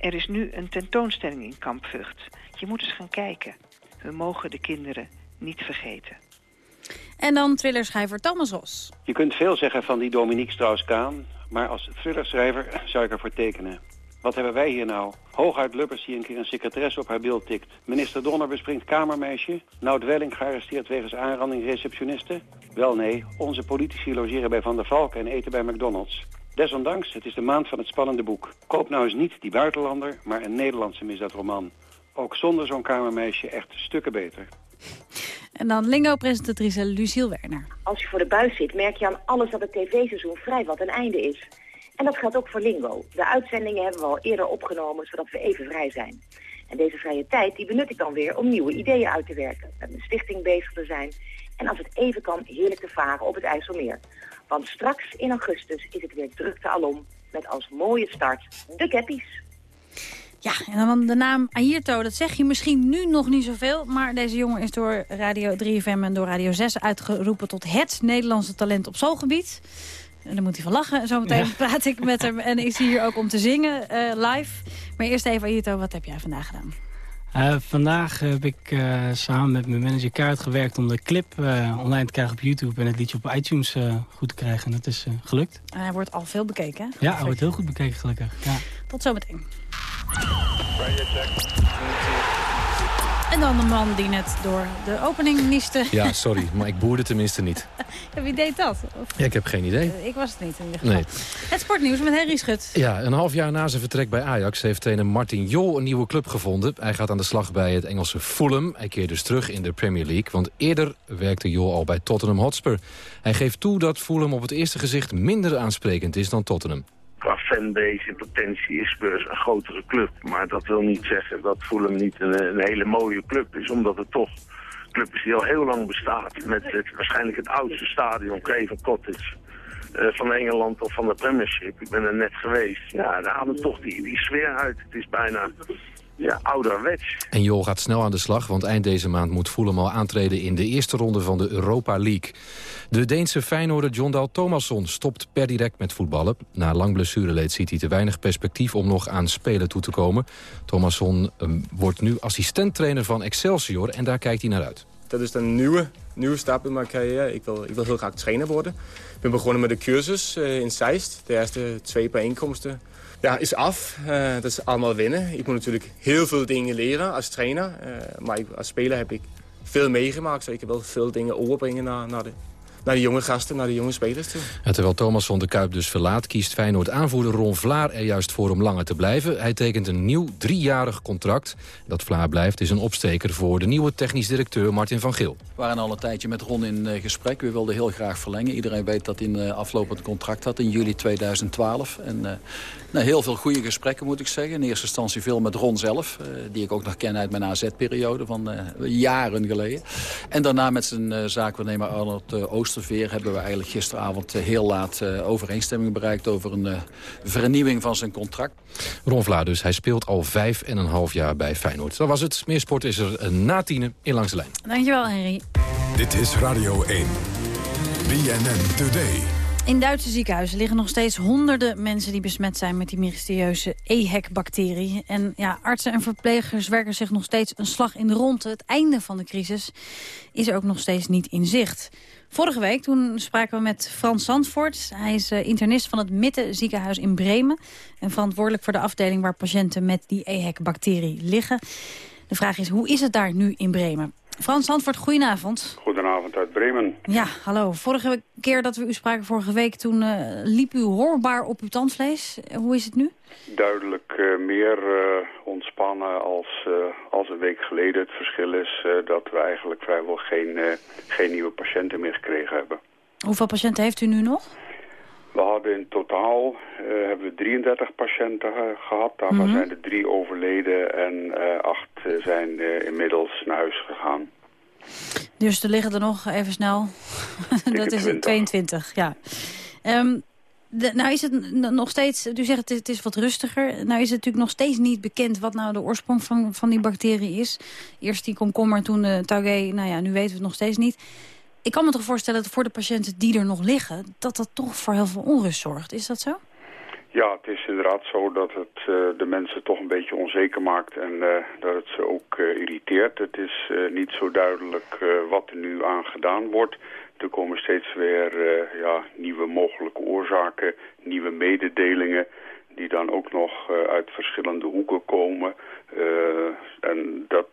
Er is nu een tentoonstelling in kamp Vught. Je moet eens gaan kijken. We mogen de kinderen niet vergeten. En dan thrillerschrijver Thomas Ros. Je kunt veel zeggen van die Dominique Strauss-Kaan... maar als thrillerschrijver zou ik ervoor tekenen. Wat hebben wij hier nou? Hooguit Lubbers die een keer een secretaresse op haar beeld tikt. Minister Donner bespringt kamermeisje. Nout Welling gearresteerd wegens aanranding receptionisten. Wel nee, onze politici logeren bij Van der Valk en eten bij McDonald's. Desondanks, het is de maand van het spannende boek. Koop nou eens niet die buitenlander, maar een Nederlandse misdaadroman. Ook zonder zo'n kamermeisje echt stukken beter. En dan Lingo-presentatrice Luciel Werner. Als je voor de buis zit, merk je aan alles dat het tv-seizoen vrij wat een einde is. En dat geldt ook voor Lingo. De uitzendingen hebben we al eerder opgenomen, zodat we even vrij zijn. En deze vrije tijd die benut ik dan weer om nieuwe ideeën uit te werken. Met mijn stichting bezig te zijn. En als het even kan, heerlijk te varen op het IJsselmeer. Want straks in augustus is het weer drukte alom. Met als mooie start de Cappies. Ja, en dan de naam Ayrto, dat zeg je misschien nu nog niet zoveel... maar deze jongen is door Radio 3FM en door Radio 6 uitgeroepen... tot het Nederlandse talent op zoolgebied. En daar moet hij van lachen. Zometeen ja. praat ik met hem en is hij hier ook om te zingen uh, live. Maar eerst even Ayrto, wat heb jij vandaag gedaan? Uh, vandaag heb ik uh, samen met mijn manager Kaart gewerkt om de clip uh, online te krijgen op YouTube en het liedje op iTunes goed te krijgen. En dat is gelukt. En hij wordt al veel bekeken, hè? Ja, hij wordt heel goed bekeken, gelukkig. Ja. Tot zometeen. En dan de man die net door de opening miste. Ja, sorry, maar ik boerde tenminste niet. ja, wie deed dat? Of... Ja, ik heb geen idee. ik was het niet in ieder geval. Nee. Het sportnieuws met Henry Schut. Ja, een half jaar na zijn vertrek bij Ajax heeft trainer Martin Jol een nieuwe club gevonden. Hij gaat aan de slag bij het Engelse Fulham. Hij keert dus terug in de Premier League, want eerder werkte Jol al bij Tottenham Hotspur. Hij geeft toe dat Fulham op het eerste gezicht minder aansprekend is dan Tottenham qua fanbase in potentie is Spurs een grotere club. Maar dat wil niet zeggen dat Fulham niet een, hele mooie club is. Omdat het toch een club is die al heel lang bestaat. Met waarschijnlijk het oudste stadion, Craven Cottage. Uh, van Engeland of van de Premiership. Ik ben er net geweest. Ja, daar haalt toch die, die sfeer uit. Het is bijna ja, ouderwets. En Jol gaat snel aan de slag, want eind deze maand moet Fulham al aantreden in de eerste ronde van de Europa League. De Deense Feyenoorder John Dahl Thomasson stopt per direct met voetballen. Na lang blessureleed ziet hij te weinig perspectief om nog aan spelen toe te komen. Thomasson um, wordt nu assistenttrainer van Excelsior en daar kijkt hij naar uit. Dat is een nieuwe, nieuwe stap in mijn carrière. Ik wil, ik wil heel graag trainer worden. Ik ben begonnen met de cursus uh, in Zeist. De eerste twee bijeenkomsten ja, is af. Uh, dat is allemaal winnen. Ik moet natuurlijk heel veel dingen leren als trainer. Uh, maar als speler heb ik veel meegemaakt. Dus ik heb wel veel dingen overbrengen naar, naar, de, naar de jonge gasten, naar de jonge spelers toe. En terwijl Thomas van de Kuip dus verlaat... kiest Feyenoord aanvoerder Ron Vlaar er juist voor om langer te blijven. Hij tekent een nieuw driejarig contract. Dat Vlaar blijft is een opsteker voor de nieuwe technisch directeur Martin van Geel. We waren al een tijdje met Ron in uh, gesprek. We wilden heel graag verlengen. Iedereen weet dat hij een uh, aflopend contract had in juli 2012. En uh, nou, heel veel goede gesprekken moet ik zeggen. In eerste instantie veel met Ron zelf. die ik ook nog ken uit mijn AZ-periode van jaren geleden. En daarna met zijn zaakwaarnemer Arnold Oosterveer... hebben we eigenlijk gisteravond heel laat overeenstemming bereikt... over een vernieuwing van zijn contract. Ron Vlaar dus. Hij speelt al vijf en een half jaar bij Feyenoord. Dat was het. Meer sport is er na tienen in Langs de Lijn. Dankjewel, Henry. Dit is Radio 1. BNN Today. In Duitse ziekenhuizen liggen nog steeds honderden mensen die besmet zijn met die mysterieuze EHEC-bacterie. En ja, artsen en verplegers werken zich nog steeds een slag in de ronde. Het einde van de crisis is er ook nog steeds niet in zicht. Vorige week toen spraken we met Frans Zandvoort. Hij is internist van het Mitte ziekenhuis in Bremen. En verantwoordelijk voor de afdeling waar patiënten met die EHEC-bacterie liggen. De vraag is, hoe is het daar nu in Bremen? Frans Zandvoort, goedenavond. Goedenavond uit Bremen. Ja, hallo. Vorige keer dat we u spraken, vorige week, toen uh, liep u hoorbaar op uw tandvlees. Hoe is het nu? Duidelijk uh, meer uh, ontspannen als, als een week geleden. Het verschil is dat we eigenlijk vrijwel geen, geen nieuwe patiënten meer gekregen hebben. Hoeveel patiënten heeft u nu nog? We hadden in totaal uh, hebben we 33 patiënten uh, gehad. Daarvan mm -hmm. zijn er drie overleden en uh, acht zijn inmiddels naar huis gegaan. Dus er liggen er nog, even snel, dat is 22, ja. Um, de, nou is het nog steeds, u zegt het, het is wat rustiger. Nou is het natuurlijk nog steeds niet bekend wat nou de oorsprong van, van die bacterie is. Eerst die komkommer, toen de taugé, nou ja, nu weten we het nog steeds niet. Ik kan me toch voorstellen dat voor de patiënten die er nog liggen... dat dat toch voor heel veel onrust zorgt. Is dat zo? Ja, het is inderdaad zo dat het uh, de mensen toch een beetje onzeker maakt... en uh, dat het ze ook uh, irriteert. Het is niet zo duidelijk wat er nu aan gedaan wordt. Er komen steeds weer ja, nieuwe mogelijke oorzaken, nieuwe mededelingen... die dan ook nog uit verschillende hoeken komen. en dat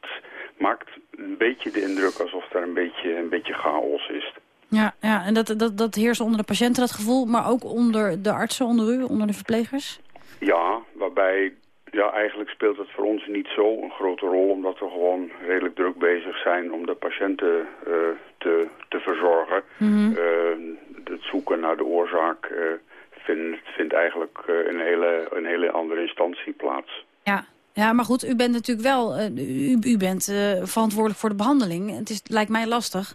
maakt een beetje de indruk alsof er een beetje, een beetje chaos is. Ja, ja en dat, dat, dat heerst onder de patiënten dat gevoel, maar ook onder de artsen, onder u, onder de verplegers? Ja, waarbij ja, eigenlijk speelt het voor ons niet zo een grote rol... omdat we gewoon redelijk druk bezig zijn om de patiënten uh, te, te verzorgen. Mm -hmm. uh, het zoeken naar de oorzaak uh, vindt, vindt eigenlijk een, hele, een hele andere instantie plaats. Ja, ja, maar goed, u bent natuurlijk wel u, u bent verantwoordelijk voor de behandeling. Het is, lijkt mij lastig,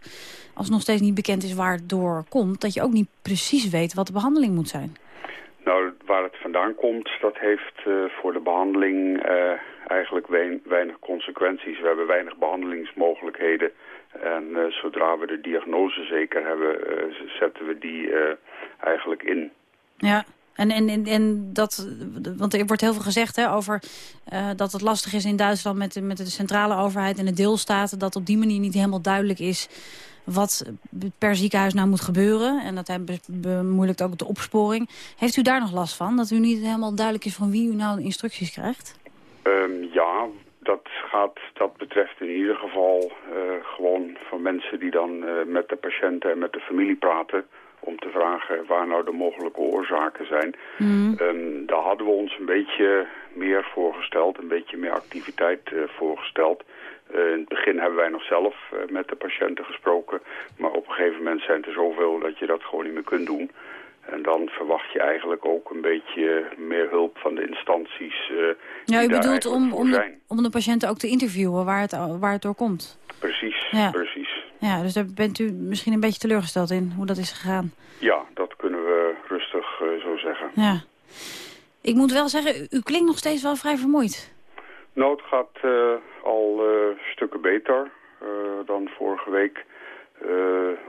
als nog steeds niet bekend is waar het door komt... dat je ook niet precies weet wat de behandeling moet zijn. Nou, waar het vandaan komt, dat heeft voor de behandeling eigenlijk weinig consequenties. We hebben weinig behandelingsmogelijkheden. En zodra we de diagnose zeker hebben, zetten we die eigenlijk in. Ja, en, en, en, dat, want er wordt heel veel gezegd hè, over dat het lastig is in Duitsland met, met de centrale overheid en de deelstaten. Dat op die manier niet helemaal duidelijk is wat per ziekenhuis nou moet gebeuren. En dat bemoeilijkt ook de opsporing. Heeft u daar nog last van? Dat u niet helemaal duidelijk is van wie u nou de instructies krijgt? Um, ja, dat, gaat, dat betreft in ieder geval uh, gewoon van mensen die dan uh, met de patiënten en met de familie praten om te vragen waar nou de mogelijke oorzaken zijn. Mm. Um, daar hadden we ons een beetje meer voorgesteld, een beetje meer activiteit uh, voorgesteld. Uh, in het begin hebben wij nog zelf uh, met de patiënten gesproken, maar op een gegeven moment zijn er zoveel dat je dat gewoon niet meer kunt doen. En dan verwacht je eigenlijk ook een beetje meer hulp van de instanties uh, Ja, u bedoelt om, om de, om de patiënten ook te interviewen waar het, waar het door komt? Precies, ja. precies. Ja, dus daar bent u misschien een beetje teleurgesteld in, hoe dat is gegaan. Ja, dat kunnen we rustig uh, zo zeggen. Ja. Ik moet wel zeggen, u klinkt nog steeds wel vrij vermoeid. Nou, het gaat uh, al uh, stukken beter dan vorige week.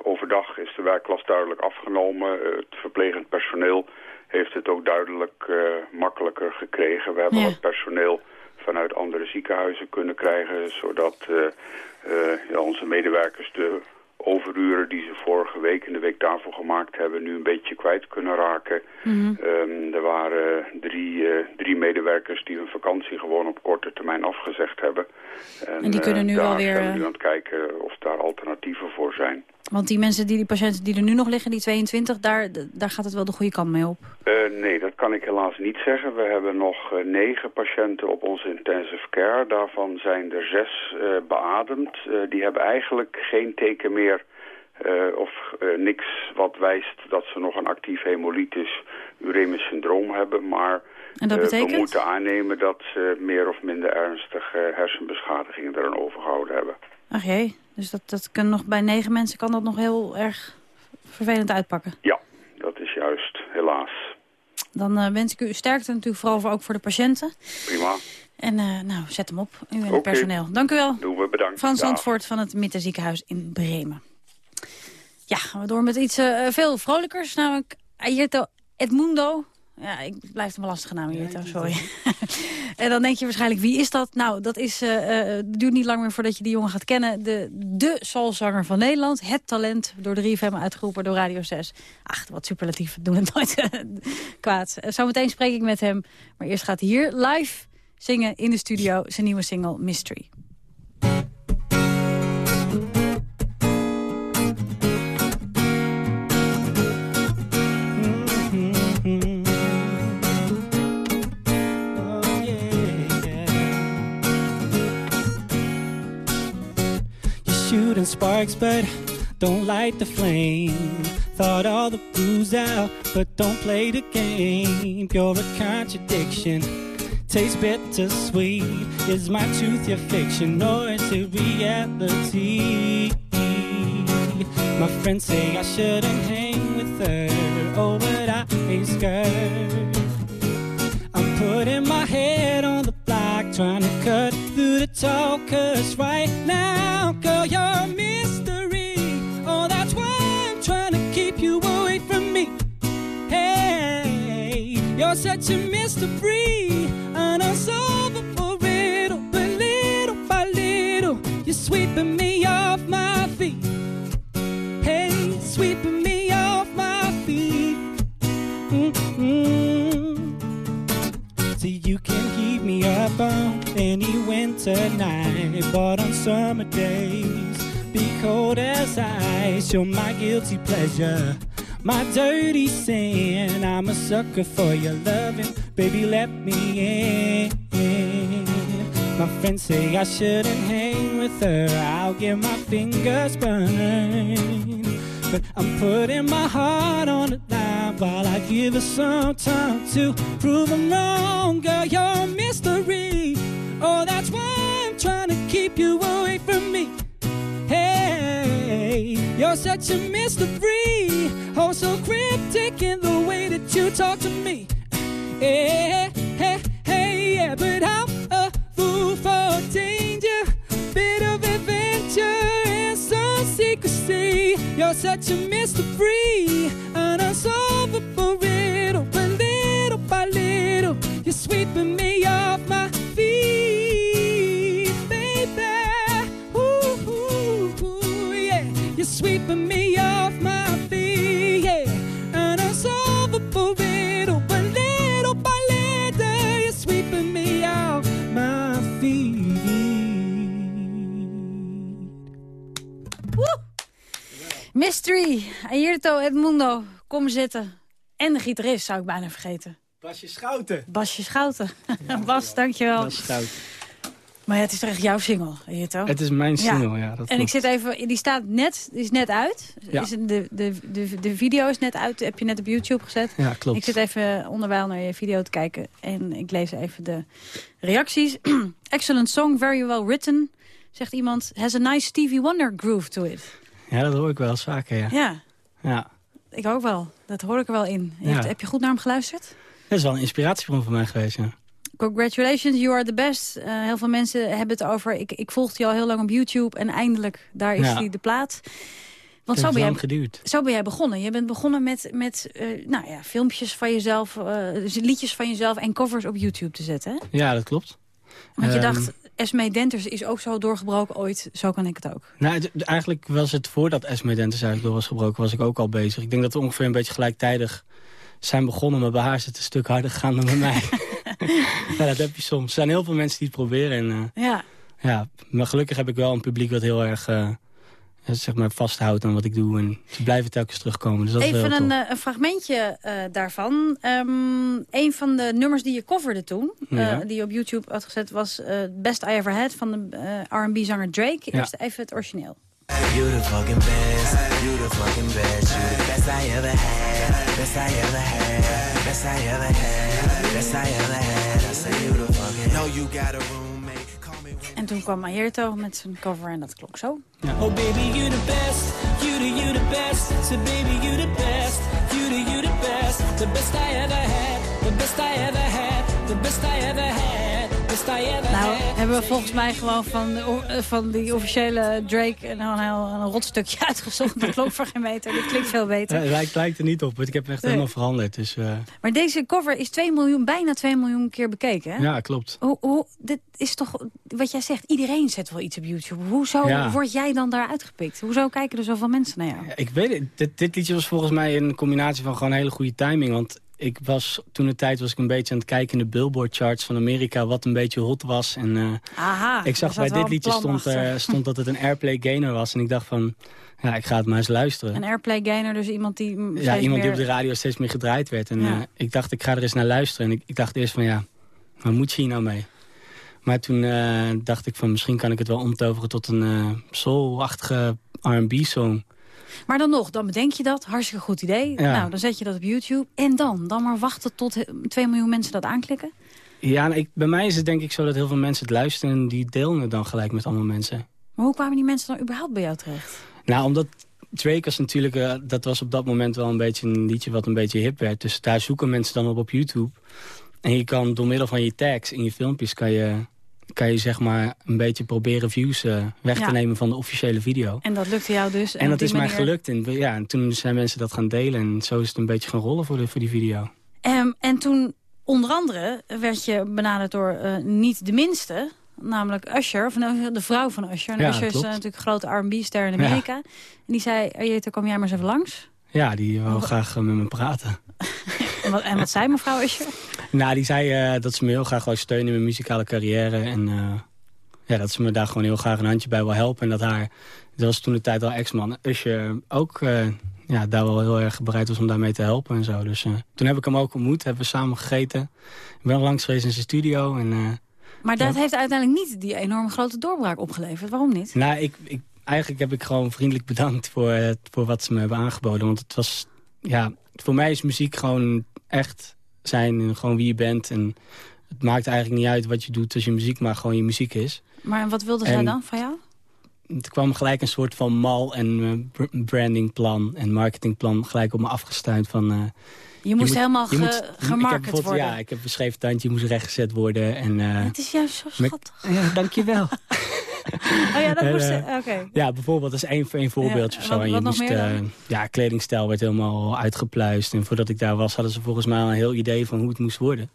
overdag is de werklast duidelijk afgenomen. het verplegend personeel heeft het ook duidelijk makkelijker gekregen. We hebben ja. wat personeel vanuit andere ziekenhuizen kunnen krijgen... zodat uh, ja, onze medewerkers de overuren die ze vorige week en de week daarvoor gemaakt hebben... nu een beetje kwijt kunnen raken. Mm -hmm. er waren drie, uh, drie medewerkers die hun vakantie gewoon op korte termijn afgezegd hebben. En, en die kunnen nu uh, wel weer... zijn we nu aan het kijken of daar alternatieven voor zijn. Want die mensen, die, die patiënten die er nu nog liggen, die 22, daar, daar gaat het wel de goede kant mee op? Uh, nee, dat kan ik helaas niet zeggen. We hebben nog uh, negen patiënten op onze intensive care. Daarvan zijn er zes uh, beademd. die hebben eigenlijk geen teken meer of niks wat wijst dat ze nog een actief hemolytisch uremisch syndroom hebben. Maar en dat betekent? we moeten aannemen dat ze meer of minder ernstige hersenbeschadigingen eraan overgehouden hebben. Ach jee, dus dat, dat kan nog, bij negen mensen kan dat nog heel erg vervelend uitpakken? Ja, dat is juist, helaas. Dan uh, wens ik u sterkte natuurlijk vooral voor, ook voor de patiënten. Prima. En uh, nou, zet hem op, u en okay. het personeel. Dank u wel. Doen we, bedankt. Frans Zandvoort van het Mittenziekenhuis in Bremen. Ja, gaan we door met iets uh, veel vrolijkers. Namelijk Ayrto Edmundo ja, ik blijf maar lastige naam hier, ja, sorry. en dan denk je waarschijnlijk, wie is dat? Nou, dat is, uh, duurt niet lang meer voordat je die jongen gaat kennen. De, de soulzanger van Nederland. Het talent, door de 3FM uitgeroepen door Radio 6. Ach, wat superlatief, doen het nooit kwaad. Uh, zometeen spreek ik met hem. Maar eerst gaat hij hier live zingen in de studio zijn nieuwe single Mystery. Shooting sparks, but don't light the flame. Thought all the blues out, but don't play the game. You're a contradiction. Tastes bittersweet. Is my truth your fiction, or is it reality? My friends say I shouldn't hang with her. Oh, but I ain't scared. I'm putting my head on the block, trying to cut talk. Cause right now, girl, you're a mystery. Oh, that's why I'm trying to keep you away from me. Hey, you're such a mystery, an unsolvable riddle. But little by little, you're sweeping me You're my guilty pleasure, my dirty sin. I'm a sucker for your loving, baby. Let me in. My friends say I shouldn't hang with her. I'll get my fingers burned. But I'm putting my heart on the line while I give her some time to prove I'm wrong. Girl, you're a mystery. Oh, that's why I'm trying to keep you away from me. Hey, you're such a mystery. Oh, so cryptic in the way that you talk to me. Hey, hey, hey, yeah, but I'm a fool for danger, bit of adventure and some secrecy. You're such a mystery, an unsolvable riddle, but little by little, you're sweeping me you're sweeping me off my feet, yeah. An unsolvable riddle, but little by little, you're sweeping me off my feet. Woe! Mystery, Ayrto Edmundo, kom zitten. En de gitarist zou ik bijna vergeten. Basje Schouten. Basje Schouten. Bas, dankjewel. Bas Schouten. Maar ja, het is toch echt jouw single? Het is mijn single, ja. dat en ik zit even, die staat net, die is net uit. Ja. Is de, de, de, de video is net uit, heb je net op YouTube gezet. Ja, klopt. Ik zit even onderwijl naar je video te kijken en ik lees even de reacties. Excellent song, very well written, zegt iemand. Has a nice Stevie Wonder groove to it. Ja, dat hoor ik wel eens vaker, ja. Ja, Ja. ik ook wel. Dat hoor ik er wel in. Ja. heb je goed naar hem geluisterd? Dat is wel een inspiratiebron voor mij geweest, ja. Congratulations, you are the best. Eh, heel veel mensen hebben het over... Ik, ik volgde je al heel lang op YouTube en eindelijk, daar is Ja. hij de plaat. Want zo ben, jij, geduurd. zo ben jij begonnen. Je bent begonnen met, met eh, nou ja, filmpjes van jezelf, eh, liedjes van jezelf... en covers op YouTube te zetten. Hè? Ja, dat klopt. Want je Ehm, dacht, Esme Denters is ook zo doorgebroken ooit. Zo kan ik het ook. Nou, het- eigenlijk was het voordat Esme Dentes eigenlijk door was gebroken, was ik ook al bezig. Ik denk dat we ongeveer een beetje gelijktijdig zijn begonnen, maar bij haar is het een stuk harder gegaan dan bij mij. ja, dat heb je soms. Er zijn heel veel mensen die het proberen. En, eh, Ja. ja, maar gelukkig heb ik wel een publiek wat heel erg eh, ja, zeg maar vasthoudt aan wat ik doe. En ze blijven telkens terugkomen. Dus dat Even een, eh, een fragmentje eh, daarvan. Ehm een van de nummers die je coverde toen, eh, Ja. die je op YouTube had gezet, was eh, Best I Ever Had van de eh, R&B-zanger Drake. Ja. Eerst even het origineel. You the fucking best, you the fucking best, you the best I ever had, best I ever had, best I ever had, best I ever had. I say you the fucking. Know you got a roommate, call me when. En toen kwam Ayrto met zijn cover en dat klonk zo. Oh baby, you the best. You the you the best. So baby, you the best. You the you the best. The best I ever had. The best I ever had. The best I ever had. Nou, hebben we volgens mij gewoon van, eh, van die officiële Drake een, een, heel- een rotstukje uitgezocht. Dat klonk voor geen meter. Dit klinkt veel beter. Ja, het lijkt, lijkt er niet op, want ik heb echt Nee. helemaal veranderd. Dus eh, Maar deze cover is 2 miljoen, bijna 2 miljoen keer bekeken. Hè? ja, klopt. Hoe, hoe, dit is toch, wat jij zegt, iedereen zet wel iets op YouTube. Hoezo Ja. word jij dan daar uitgepikt? Hoezo kijken er zoveel mensen naar jou? Ik weet het. Dit, dit liedje was volgens mij een combinatie van gewoon hele goede timing. Want ik was toen de tijd was ik een beetje aan het kijken in de Billboard charts van Amerika wat een beetje hot was. En eh, Aha, ik zag bij dit liedje stond, eh, stond dat het een airplay gainer was. En ik dacht van, ja, ik ga het maar eens luisteren. Een airplay gainer, dus iemand die ja, iemand die op de radio steeds meer gedraaid werd. En Ja. eh, ik dacht, ik ga er eens naar luisteren. En ik, ik dacht eerst van, ja, waar moet je hier nou mee? Maar toen dacht ik van, misschien kan ik het wel omtoveren tot een soul-achtige R&B-song. Maar dan nog, dan bedenk je dat. Hartstikke goed idee. Ja. Nou, dan zet je dat op YouTube. En dan? Dan maar wachten tot he- 2 miljoen mensen dat aanklikken? Ja, nou, ik, bij mij is het denk ik zo dat heel veel mensen het luisteren... en die delen het dan gelijk met allemaal mensen. Maar hoe kwamen die mensen dan überhaupt bij jou terecht? Nou, omdat Drake was natuurlijk... eh, dat was op dat moment wel een beetje een liedje wat een beetje hip werd. Dus daar zoeken mensen dan op op YouTube. En je kan door middel van je tags in je filmpjes... kan je, kan je zeg maar een beetje proberen views eh, weg Ja. te nemen van de officiële video. En dat lukte jou dus. En, dat is mij gelukt. En, ja, en toen zijn mensen dat gaan delen. En zo is het een beetje gaan rollen voor, de, voor die video. Ehm, en toen, onder andere, werd je benaderd door eh, niet de minste... namelijk Usher, of nou, de vrouw van Usher. En Ja, Usher is eh, natuurlijk een grote R&B-ster in Ja. Amerika. En die zei, Ajeter, kom jij maar eens even langs. Ja, die wil graag met me praten. En wat, en wat zei mevrouw Usher? Nou, die zei eh, dat ze me heel graag wou steunen in mijn muzikale carrière. En eh, ja, dat ze me daar gewoon heel graag een handje bij wil helpen. En dat haar, dat was toen de tijd al ex-man, ook eh, ja, daar wel heel erg bereid was om daarmee te helpen en zo. Dus toen heb ik hem ook ontmoet, hebben we samen gegeten. Ik ben langs geweest in zijn studio. En, Maar dat Ja. heeft uiteindelijk niet die enorme grote doorbraak opgeleverd. Waarom niet? Nou, ik, ik, eigenlijk heb ik gewoon vriendelijk bedankt voor, voor wat ze me hebben aangeboden. Want het was, ja, voor mij is muziek gewoon echt zijn en gewoon wie je bent. En het maakt eigenlijk niet uit wat je doet als je muziek maar gewoon je muziek is. Maar wat wilde zij dan van jou? er kwam gelijk een soort van mal en uh, brandingplan en marketingplan gelijk op me afgestuurd van... Uh, je moest helemaal ge, gemarket worden. Ja, ik heb een scheef tandje, moest rechtgezet worden. En, uh, het is juist zo schattig. ja, dankjewel. oh ja, dat moest... Oké. Ja, bijvoorbeeld, dat is één, één voorbeeldje ja, of zo. Wat, je moest, uh, ja, kledingstijl werd helemaal uitgepluist. En voordat ik daar was, hadden ze volgens mij al een heel idee van hoe het moest worden.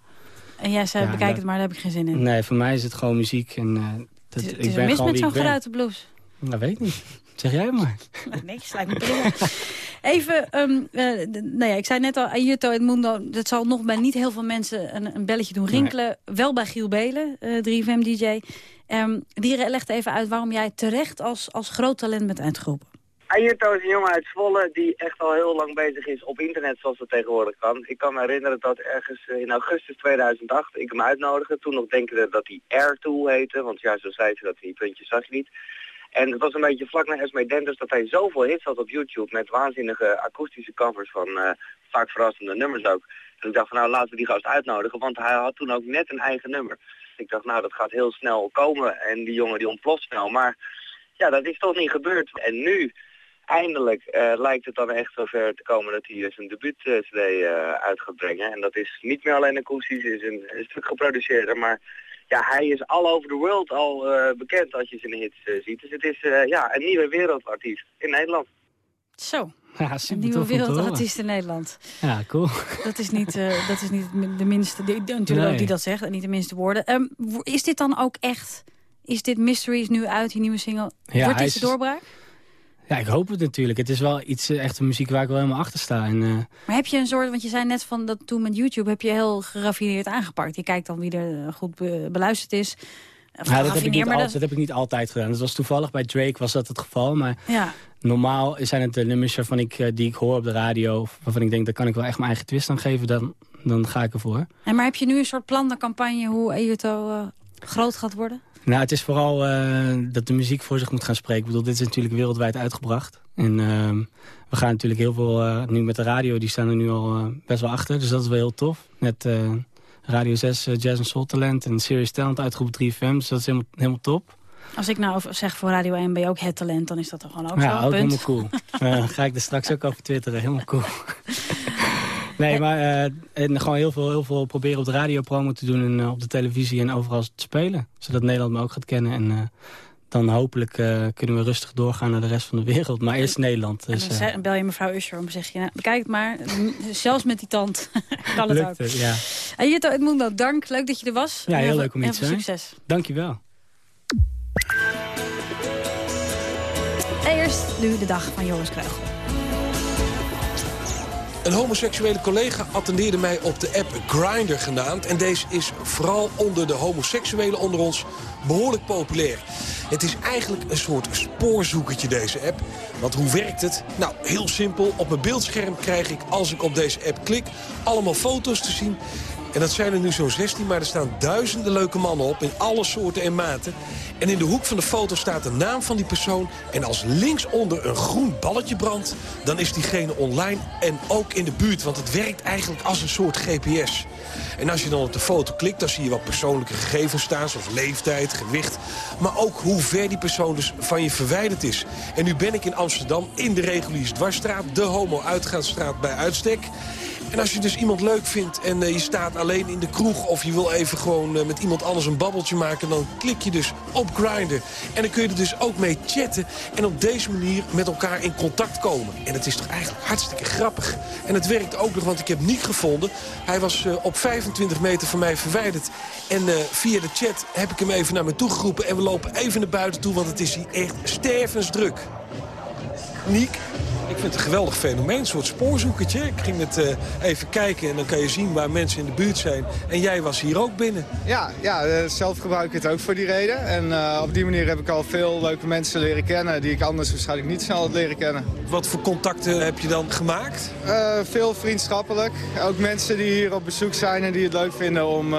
En jij zei, ja, bekijk dat, het maar, daar heb ik geen zin in. Nee, voor mij is het gewoon muziek. En, uh, dat, het, ik is ben mis met zo'n ik geruite blouse. Dat weet ik niet. Zeg jij maar. Niks, lijkt me prima. Even, um, uh, nou ja, ik zei net al, Ayrto en Mundo, dat zal nog bij niet heel veel mensen een, een belletje doen rinkelen. Nee. Wel bij Giel Belen, uh, 3FM-dj. Um, die legt even uit waarom jij terecht als, als groot talent bent uitgeroepen. Ayrto is een jongen uit Zwolle die echt al heel lang bezig is op internet zoals dat tegenwoordig kan. Ik kan me herinneren dat ergens in augustus 2008 ik hem uitnodigde. Toen nog denkende dat hij Airtool heette, want ja, zo zei ze dat die puntjes zag je niet. En het was een beetje vlak na Esme Denters dat hij zoveel hits had op YouTube met waanzinnige akoestische covers van uh, vaak verrassende nummers ook. En ik dacht van nou laten we die gast uitnodigen, want hij had toen ook net een eigen nummer. Ik dacht nou dat gaat heel snel komen en die jongen die ontploft snel. Maar ja, dat is toch niet gebeurd. En nu, eindelijk, uh, lijkt het dan echt zover te komen dat hij zijn debuut-cd uh, uit gaat brengen. En dat is niet meer alleen akoestisch, is een, een stuk geproduceerder, maar ja, hij is all over the world al uh, bekend als je zijn hits uh, ziet. Dus het is uh, ja, een nieuwe wereldartiest in Nederland. Zo, ja, een nieuwe wereldartiest in Nederland. Ja, cool. Dat is niet, dat is niet de minste, die, natuurlijk nee. ook die dat zegt, en niet de minste woorden. Um, is dit dan ook echt, is dit Mysteries nu uit, die nieuwe single? Ja, Wordt dit de doorbraak? Ja, ik hoop het natuurlijk. Het is wel iets, echt een muziek waar ik wel helemaal achter sta. En, uh... Maar heb je een soort, want je zei net van dat toen met YouTube heb je heel geraffineerd aangepakt. Je kijkt dan wie er goed be beluisterd is. Ja, dat, heb ik niet al, dat... dat heb ik niet altijd gedaan. Dat was toevallig bij Drake was dat het geval. Maar ja. normaal zijn het de nummers waarvan ik, die ik hoor op de radio... waarvan ik denk, daar kan ik wel echt mijn eigen twist aan geven. Dan, dan ga ik ervoor. En maar heb je nu een soort plan, de campagne, hoe Ejuto uh, groot gaat worden? Nou, het is vooral uh, dat de muziek voor zich moet gaan spreken. Ik bedoel, dit is natuurlijk wereldwijd uitgebracht. En uh, we gaan natuurlijk heel veel, uh, nu met de radio, die staan er nu al best wel achter. Dus dat is wel heel tof. Net Radio 6, Jazz en Soul Talent en Serious Talent uitgeroepen 3FM. Dus dat is helemaal, helemaal top. Als ik nou zeg voor Radio 1 ben je ook het talent, dan is dat toch gewoon ook ja, zo? ook punt. helemaal cool. ga ik er straks ook over twitteren. Helemaal cool. Nee, maar uh, en gewoon heel veel, heel veel proberen op de radio promo te doen... en uh, op de televisie en overal te spelen. Zodat Nederland me ook gaat kennen. En uh, dan hopelijk kunnen we rustig doorgaan naar de rest van de wereld. Maar eerst Nederland. Dus, en dan bel je mevrouw Usher om te zeggen... Nou, bekijk het maar, zelfs met die tand kan het ook. Het, ja. En Jutta Edmundo, dank. Leuk dat je er was. Ja, heel leuk om hier te zijn. succes. Dank je wel. Eerst nu de dag van Joris Kreugel. Een homoseksuele collega attendeerde mij op de app Grindr genaamd. En deze is vooral onder de homoseksuelen onder ons behoorlijk populair. Het is eigenlijk een soort spoorzoekertje, deze app. Want hoe werkt het? Nou, heel simpel. Op mijn beeldscherm krijg ik, als ik op deze app klik... allemaal foto's te zien en dat zijn er nu zo'n 16, maar er staan duizenden leuke mannen op... in alle soorten en maten. En in de hoek van de foto staat de naam van die persoon... en als linksonder een groen balletje brandt... dan is diegene online en ook in de buurt. Want het werkt eigenlijk als een soort GPS. En als je dan op de foto klikt, dan zie je wat persoonlijke gegevens staan... zoals leeftijd, gewicht, maar ook hoe ver die persoon dus van je verwijderd is. En nu ben ik in Amsterdam, in de reguliere dwarsstraat... de homo-uitgaansstraat bij uitstek... En als je dus iemand leuk vindt en uh, je staat alleen in de kroeg... of je wil even gewoon uh, met iemand anders een babbeltje maken... dan klik je dus op Grindr. En dan kun je er dus ook mee chatten... en op deze manier met elkaar in contact komen. En het is toch eigenlijk hartstikke grappig. En het werkt ook nog, want ik heb Niek gevonden. Hij was uh, op 25 meter van mij verwijderd. En via de chat heb ik hem even naar me toe geroepen... en we lopen even naar buiten toe, want het is hier echt stervensdruk. Niek, ik vind het een geweldig fenomeen, een soort spoorzoekertje. Ik ging het uh, even kijken en dan kan je zien waar mensen in de buurt zijn. En jij was hier ook binnen. Ja, ja zelf gebruik ik het ook voor die reden. En uh, op die manier heb ik al veel leuke mensen leren kennen... die ik anders waarschijnlijk niet snel had leren kennen. Wat voor contacten heb je dan gemaakt? Uh, veel vriendschappelijk. Ook mensen die hier op bezoek zijn en die het leuk vinden... om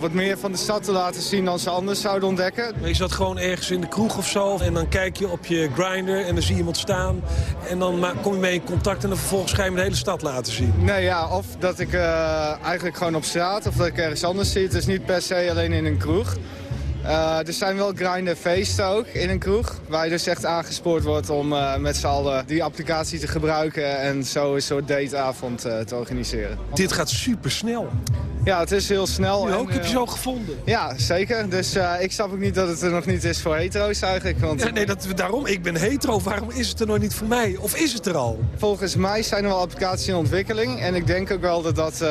wat meer van de stad te laten zien dan ze anders zouden ontdekken. Maar je zat gewoon ergens in de kroeg of zo... en dan kijk je op je grinder en dan zie je iemand staan... en dan kom je mee in contact en dan vervolgens ga je de hele stad laten zien? Nee, ja, of dat ik uh, eigenlijk gewoon op straat of dat ik ergens anders zie. Het is niet per se alleen in een kroeg. Eh, er zijn wel grinder feesten ook in een kroeg. Waar je dus echt aangespoord wordt om uh, met z'n allen die applicatie te gebruiken. En zo een soort dateavond uh, te organiseren. Dit gaat super snel. Ja, het is heel snel. Nu en, ook? Heb je zo gevonden? Ja, zeker. Dus ik snap ook niet dat het er nog niet is voor hetero's eigenlijk. Want... Ja, nee, dat, daarom. Ik ben hetero. Waarom is het er nog niet voor mij? Of is het er al? Volgens mij zijn er wel applicaties in ontwikkeling. En ik denk ook wel dat dat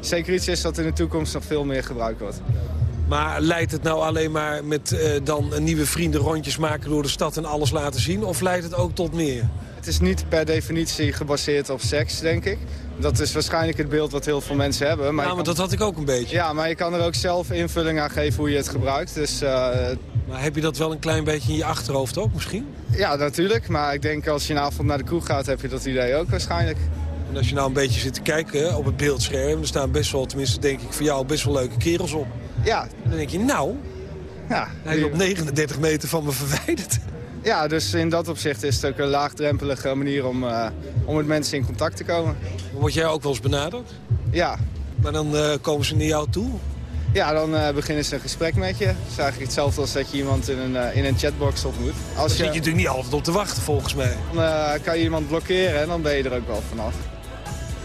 zeker iets is dat in de toekomst nog veel meer gebruikt wordt. Maar leidt het nou alleen maar met uh, dan nieuwe vrienden rondjes maken door de stad en alles laten zien? Of leidt het ook tot meer? Het is niet per definitie gebaseerd op seks, denk ik. Dat is waarschijnlijk het beeld wat heel veel mensen hebben. Maar ja, maar kan... dat had ik ook een beetje. Ja, maar je kan er ook zelf invulling aan geven hoe je het gebruikt. Dus, uh... Maar heb je dat wel een klein beetje in je achterhoofd ook misschien? Ja, natuurlijk. Maar ik denk als je een avond naar de kroeg gaat, heb je dat idee ook waarschijnlijk. En als je nou een beetje zit te kijken op het beeldscherm... er staan best wel, tenminste denk ik voor jou, best wel leuke kerels op. Ja. En dan denk je, nou, ja, hij is op 39 meter van me verwijderd. Ja, dus in dat opzicht is het ook een laagdrempelige manier om, uh, om met mensen in contact te komen. Word jij ook wel eens benaderd? Ja. Maar dan uh, komen ze naar jou toe? Ja, dan uh, beginnen ze een gesprek met je. Het is eigenlijk hetzelfde als dat je iemand in een, in een chatbox ontmoet. Als Daar je... zit je natuurlijk niet altijd op te wachten, volgens mij. Dan kan je iemand blokkeren en dan ben je er ook wel vanaf.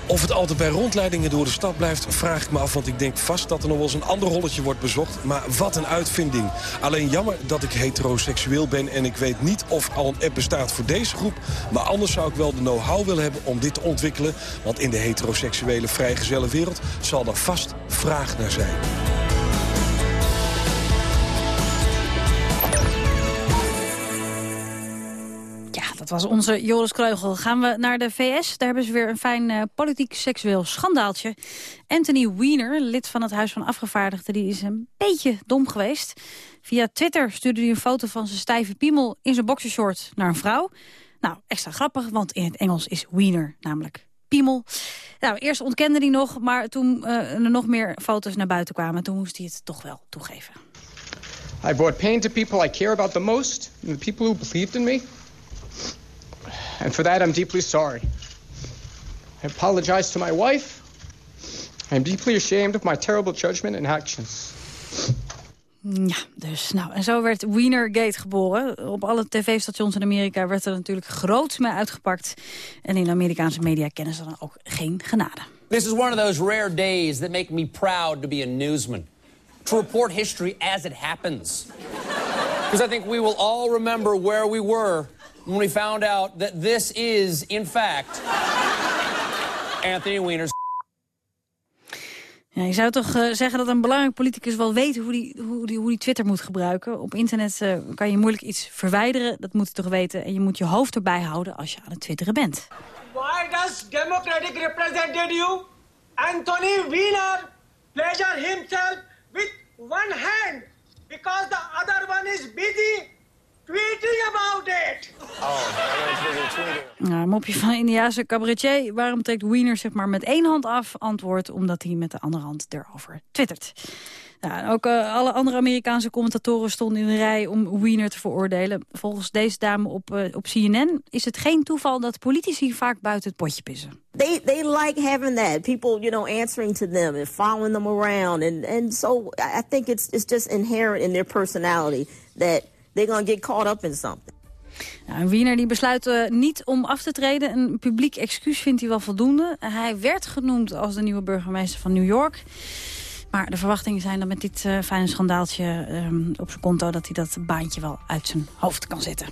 Of het altijd bij rondleidingen door de stad blijft, vraag ik me af. Want ik denk vast dat er nog wel eens een ander rolletje wordt bezocht. Maar wat een uitvinding. Alleen jammer dat ik heteroseksueel ben. En ik weet niet of al een app bestaat voor deze groep. Maar anders zou ik wel de know-how willen hebben om dit te ontwikkelen. Want in de heteroseksuele vrijgezelle wereld zal er vast vraag naar zijn. Dat was onze Joris Kreugel. Gaan we naar de VS. Daar hebben ze weer een fijn uh, politiek-seksueel schandaaltje. Anthony Weiner, lid van het Huis van Afgevaardigden... die is een beetje dom geweest. Via Twitter stuurde hij een foto van zijn stijve piemel... in zijn boxershort naar een vrouw. Nou, extra grappig, want in het Engels is Wiener namelijk piemel. Nou, eerst ontkende hij nog, maar toen uh, er nog meer foto's naar buiten kwamen... toen moest hij het toch wel toegeven. I brought pain to people I care about the most... the people who believed in me... And for that, I'm deeply sorry. I apologize to my wife. I'm deeply ashamed of my terrible judgment and actions. Ja, dus nou, en zo werd Wienergate geboren. Op alle tv-stations in Amerika werd er natuurlijk groot mee uitgepakt. En in de Amerikaanse media kennen ze dan ook geen genade. This is one of those rare days that make me proud to be a newsman. To report history as it happens. Because I think we will all remember where we were when we found out that this is, in fact, Anthony Weiner's. Ja, je zou toch uh, zeggen dat een belangrijk politicus wel weet hoe die, hoe, die, hoe die Twitter moet gebruiken. Op internet uh, kan je moeilijk iets verwijderen, dat moet je toch weten. En je moet je hoofd erbij houden als je aan het twitteren bent. Why does Democratic representative Anthony Weiner pleasure himself with one hand? Because the other one is busy tweeting about it. Oh, nou, mopje van een Indiaanse cabaretier. Waarom trekt Wiener zeg maar met één hand af? Antwoord omdat hij met de andere hand erover twittert. Nou, ook uh, alle andere Amerikaanse commentatoren stonden in de rij om Wiener te veroordelen. Volgens deze dame op, uh, op CNN is het geen toeval dat politici vaak buiten het potje pissen. They they like having that people, you know, answering to them and following them around, and and so I think it's it's just inherent in their personality that they're gonna get caught up in something. Nou, Wiener die besluit uh, niet om af te treden. Een publiek excuus vindt hij wel voldoende. Hij werd genoemd als de nieuwe burgemeester van New York. Maar de verwachtingen zijn dat met dit uh, fijne schandaaltje um, op zijn konto... dat hij dat baantje wel uit zijn hoofd kan zetten.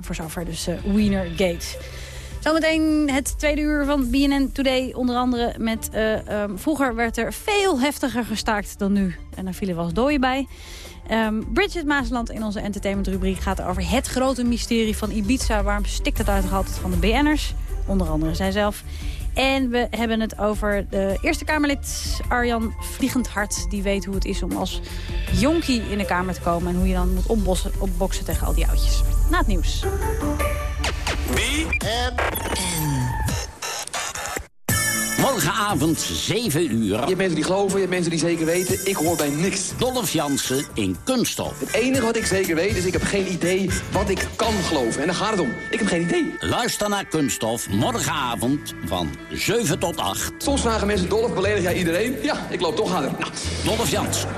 Voor zover dus uh, Wiener Gate. Zometeen het tweede uur van BNN Today. Onder andere met... Um, vroeger werd er veel heftiger gestaakt dan nu. En daar vielen wel eens dooien bij. Um, Bridget Maasland in onze entertainmentrubriek gaat over het grote mysterie van Ibiza. Waarom stikt het uit altijd van de BN'ers? Onder andere zijzelf. En we hebben het over de Eerste Kamerlid Arjan Vliegend Hart. Die weet hoe het is om als jonkie in de Kamer te komen. En hoe je dan moet opboksen tegen al die oudjes. Na het nieuws. Morgenavond 7 uur. Je hebt mensen die geloven, je hebt mensen die zeker weten. Ik hoor bij niks. Dolph Jansen in Kunststof. Het enige wat ik zeker weet is, ik heb geen idee wat ik kan geloven. En daar gaat het om. Ik heb geen idee. Luister naar Kunststof morgenavond van 7 tot 8. Soms vragen mensen, Dolph, beledig jij iedereen? Ja, ik loop toch harder. Nou. Dolph Jansen.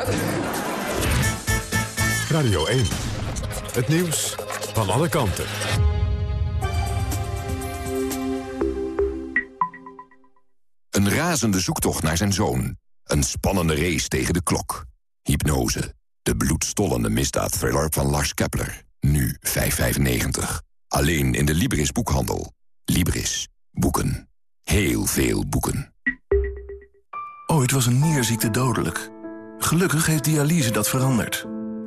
Radio 1. Het nieuws van alle kanten. Razende zoektocht naar zijn zoon. Een spannende race tegen de klok. Hypnose. De bloedstollende misdaadthriller van Lars Kepler. Nu 5,95. Alleen in de Libris boekhandel. Libris. Boeken. Heel veel boeken. Ooit was een nierziekte dodelijk. Gelukkig heeft dialyse dat veranderd.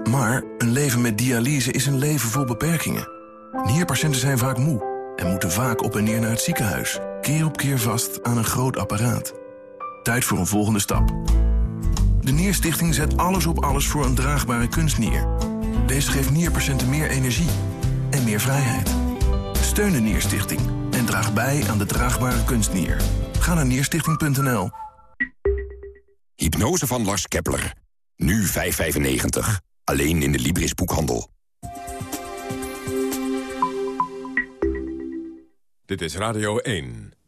Maar een leven met dialyse is een leven vol beperkingen. Nierpatiënten zijn vaak moe en moeten vaak op en neer naar het ziekenhuis. Keer op keer vast aan een groot apparaat. Tijd voor een volgende stap. De Nierstichting zet alles op alles voor een draagbare kunstnier. Deze geeft nierpatiënten meer energie en meer vrijheid. Steun de Nierstichting en draag bij aan de draagbare kunstnier. Ga naar nierstichting.nl. Hypnose van Lars Kepler. Nu 5,95. Alleen in de Libris boekhandel. Dit is Radio 1.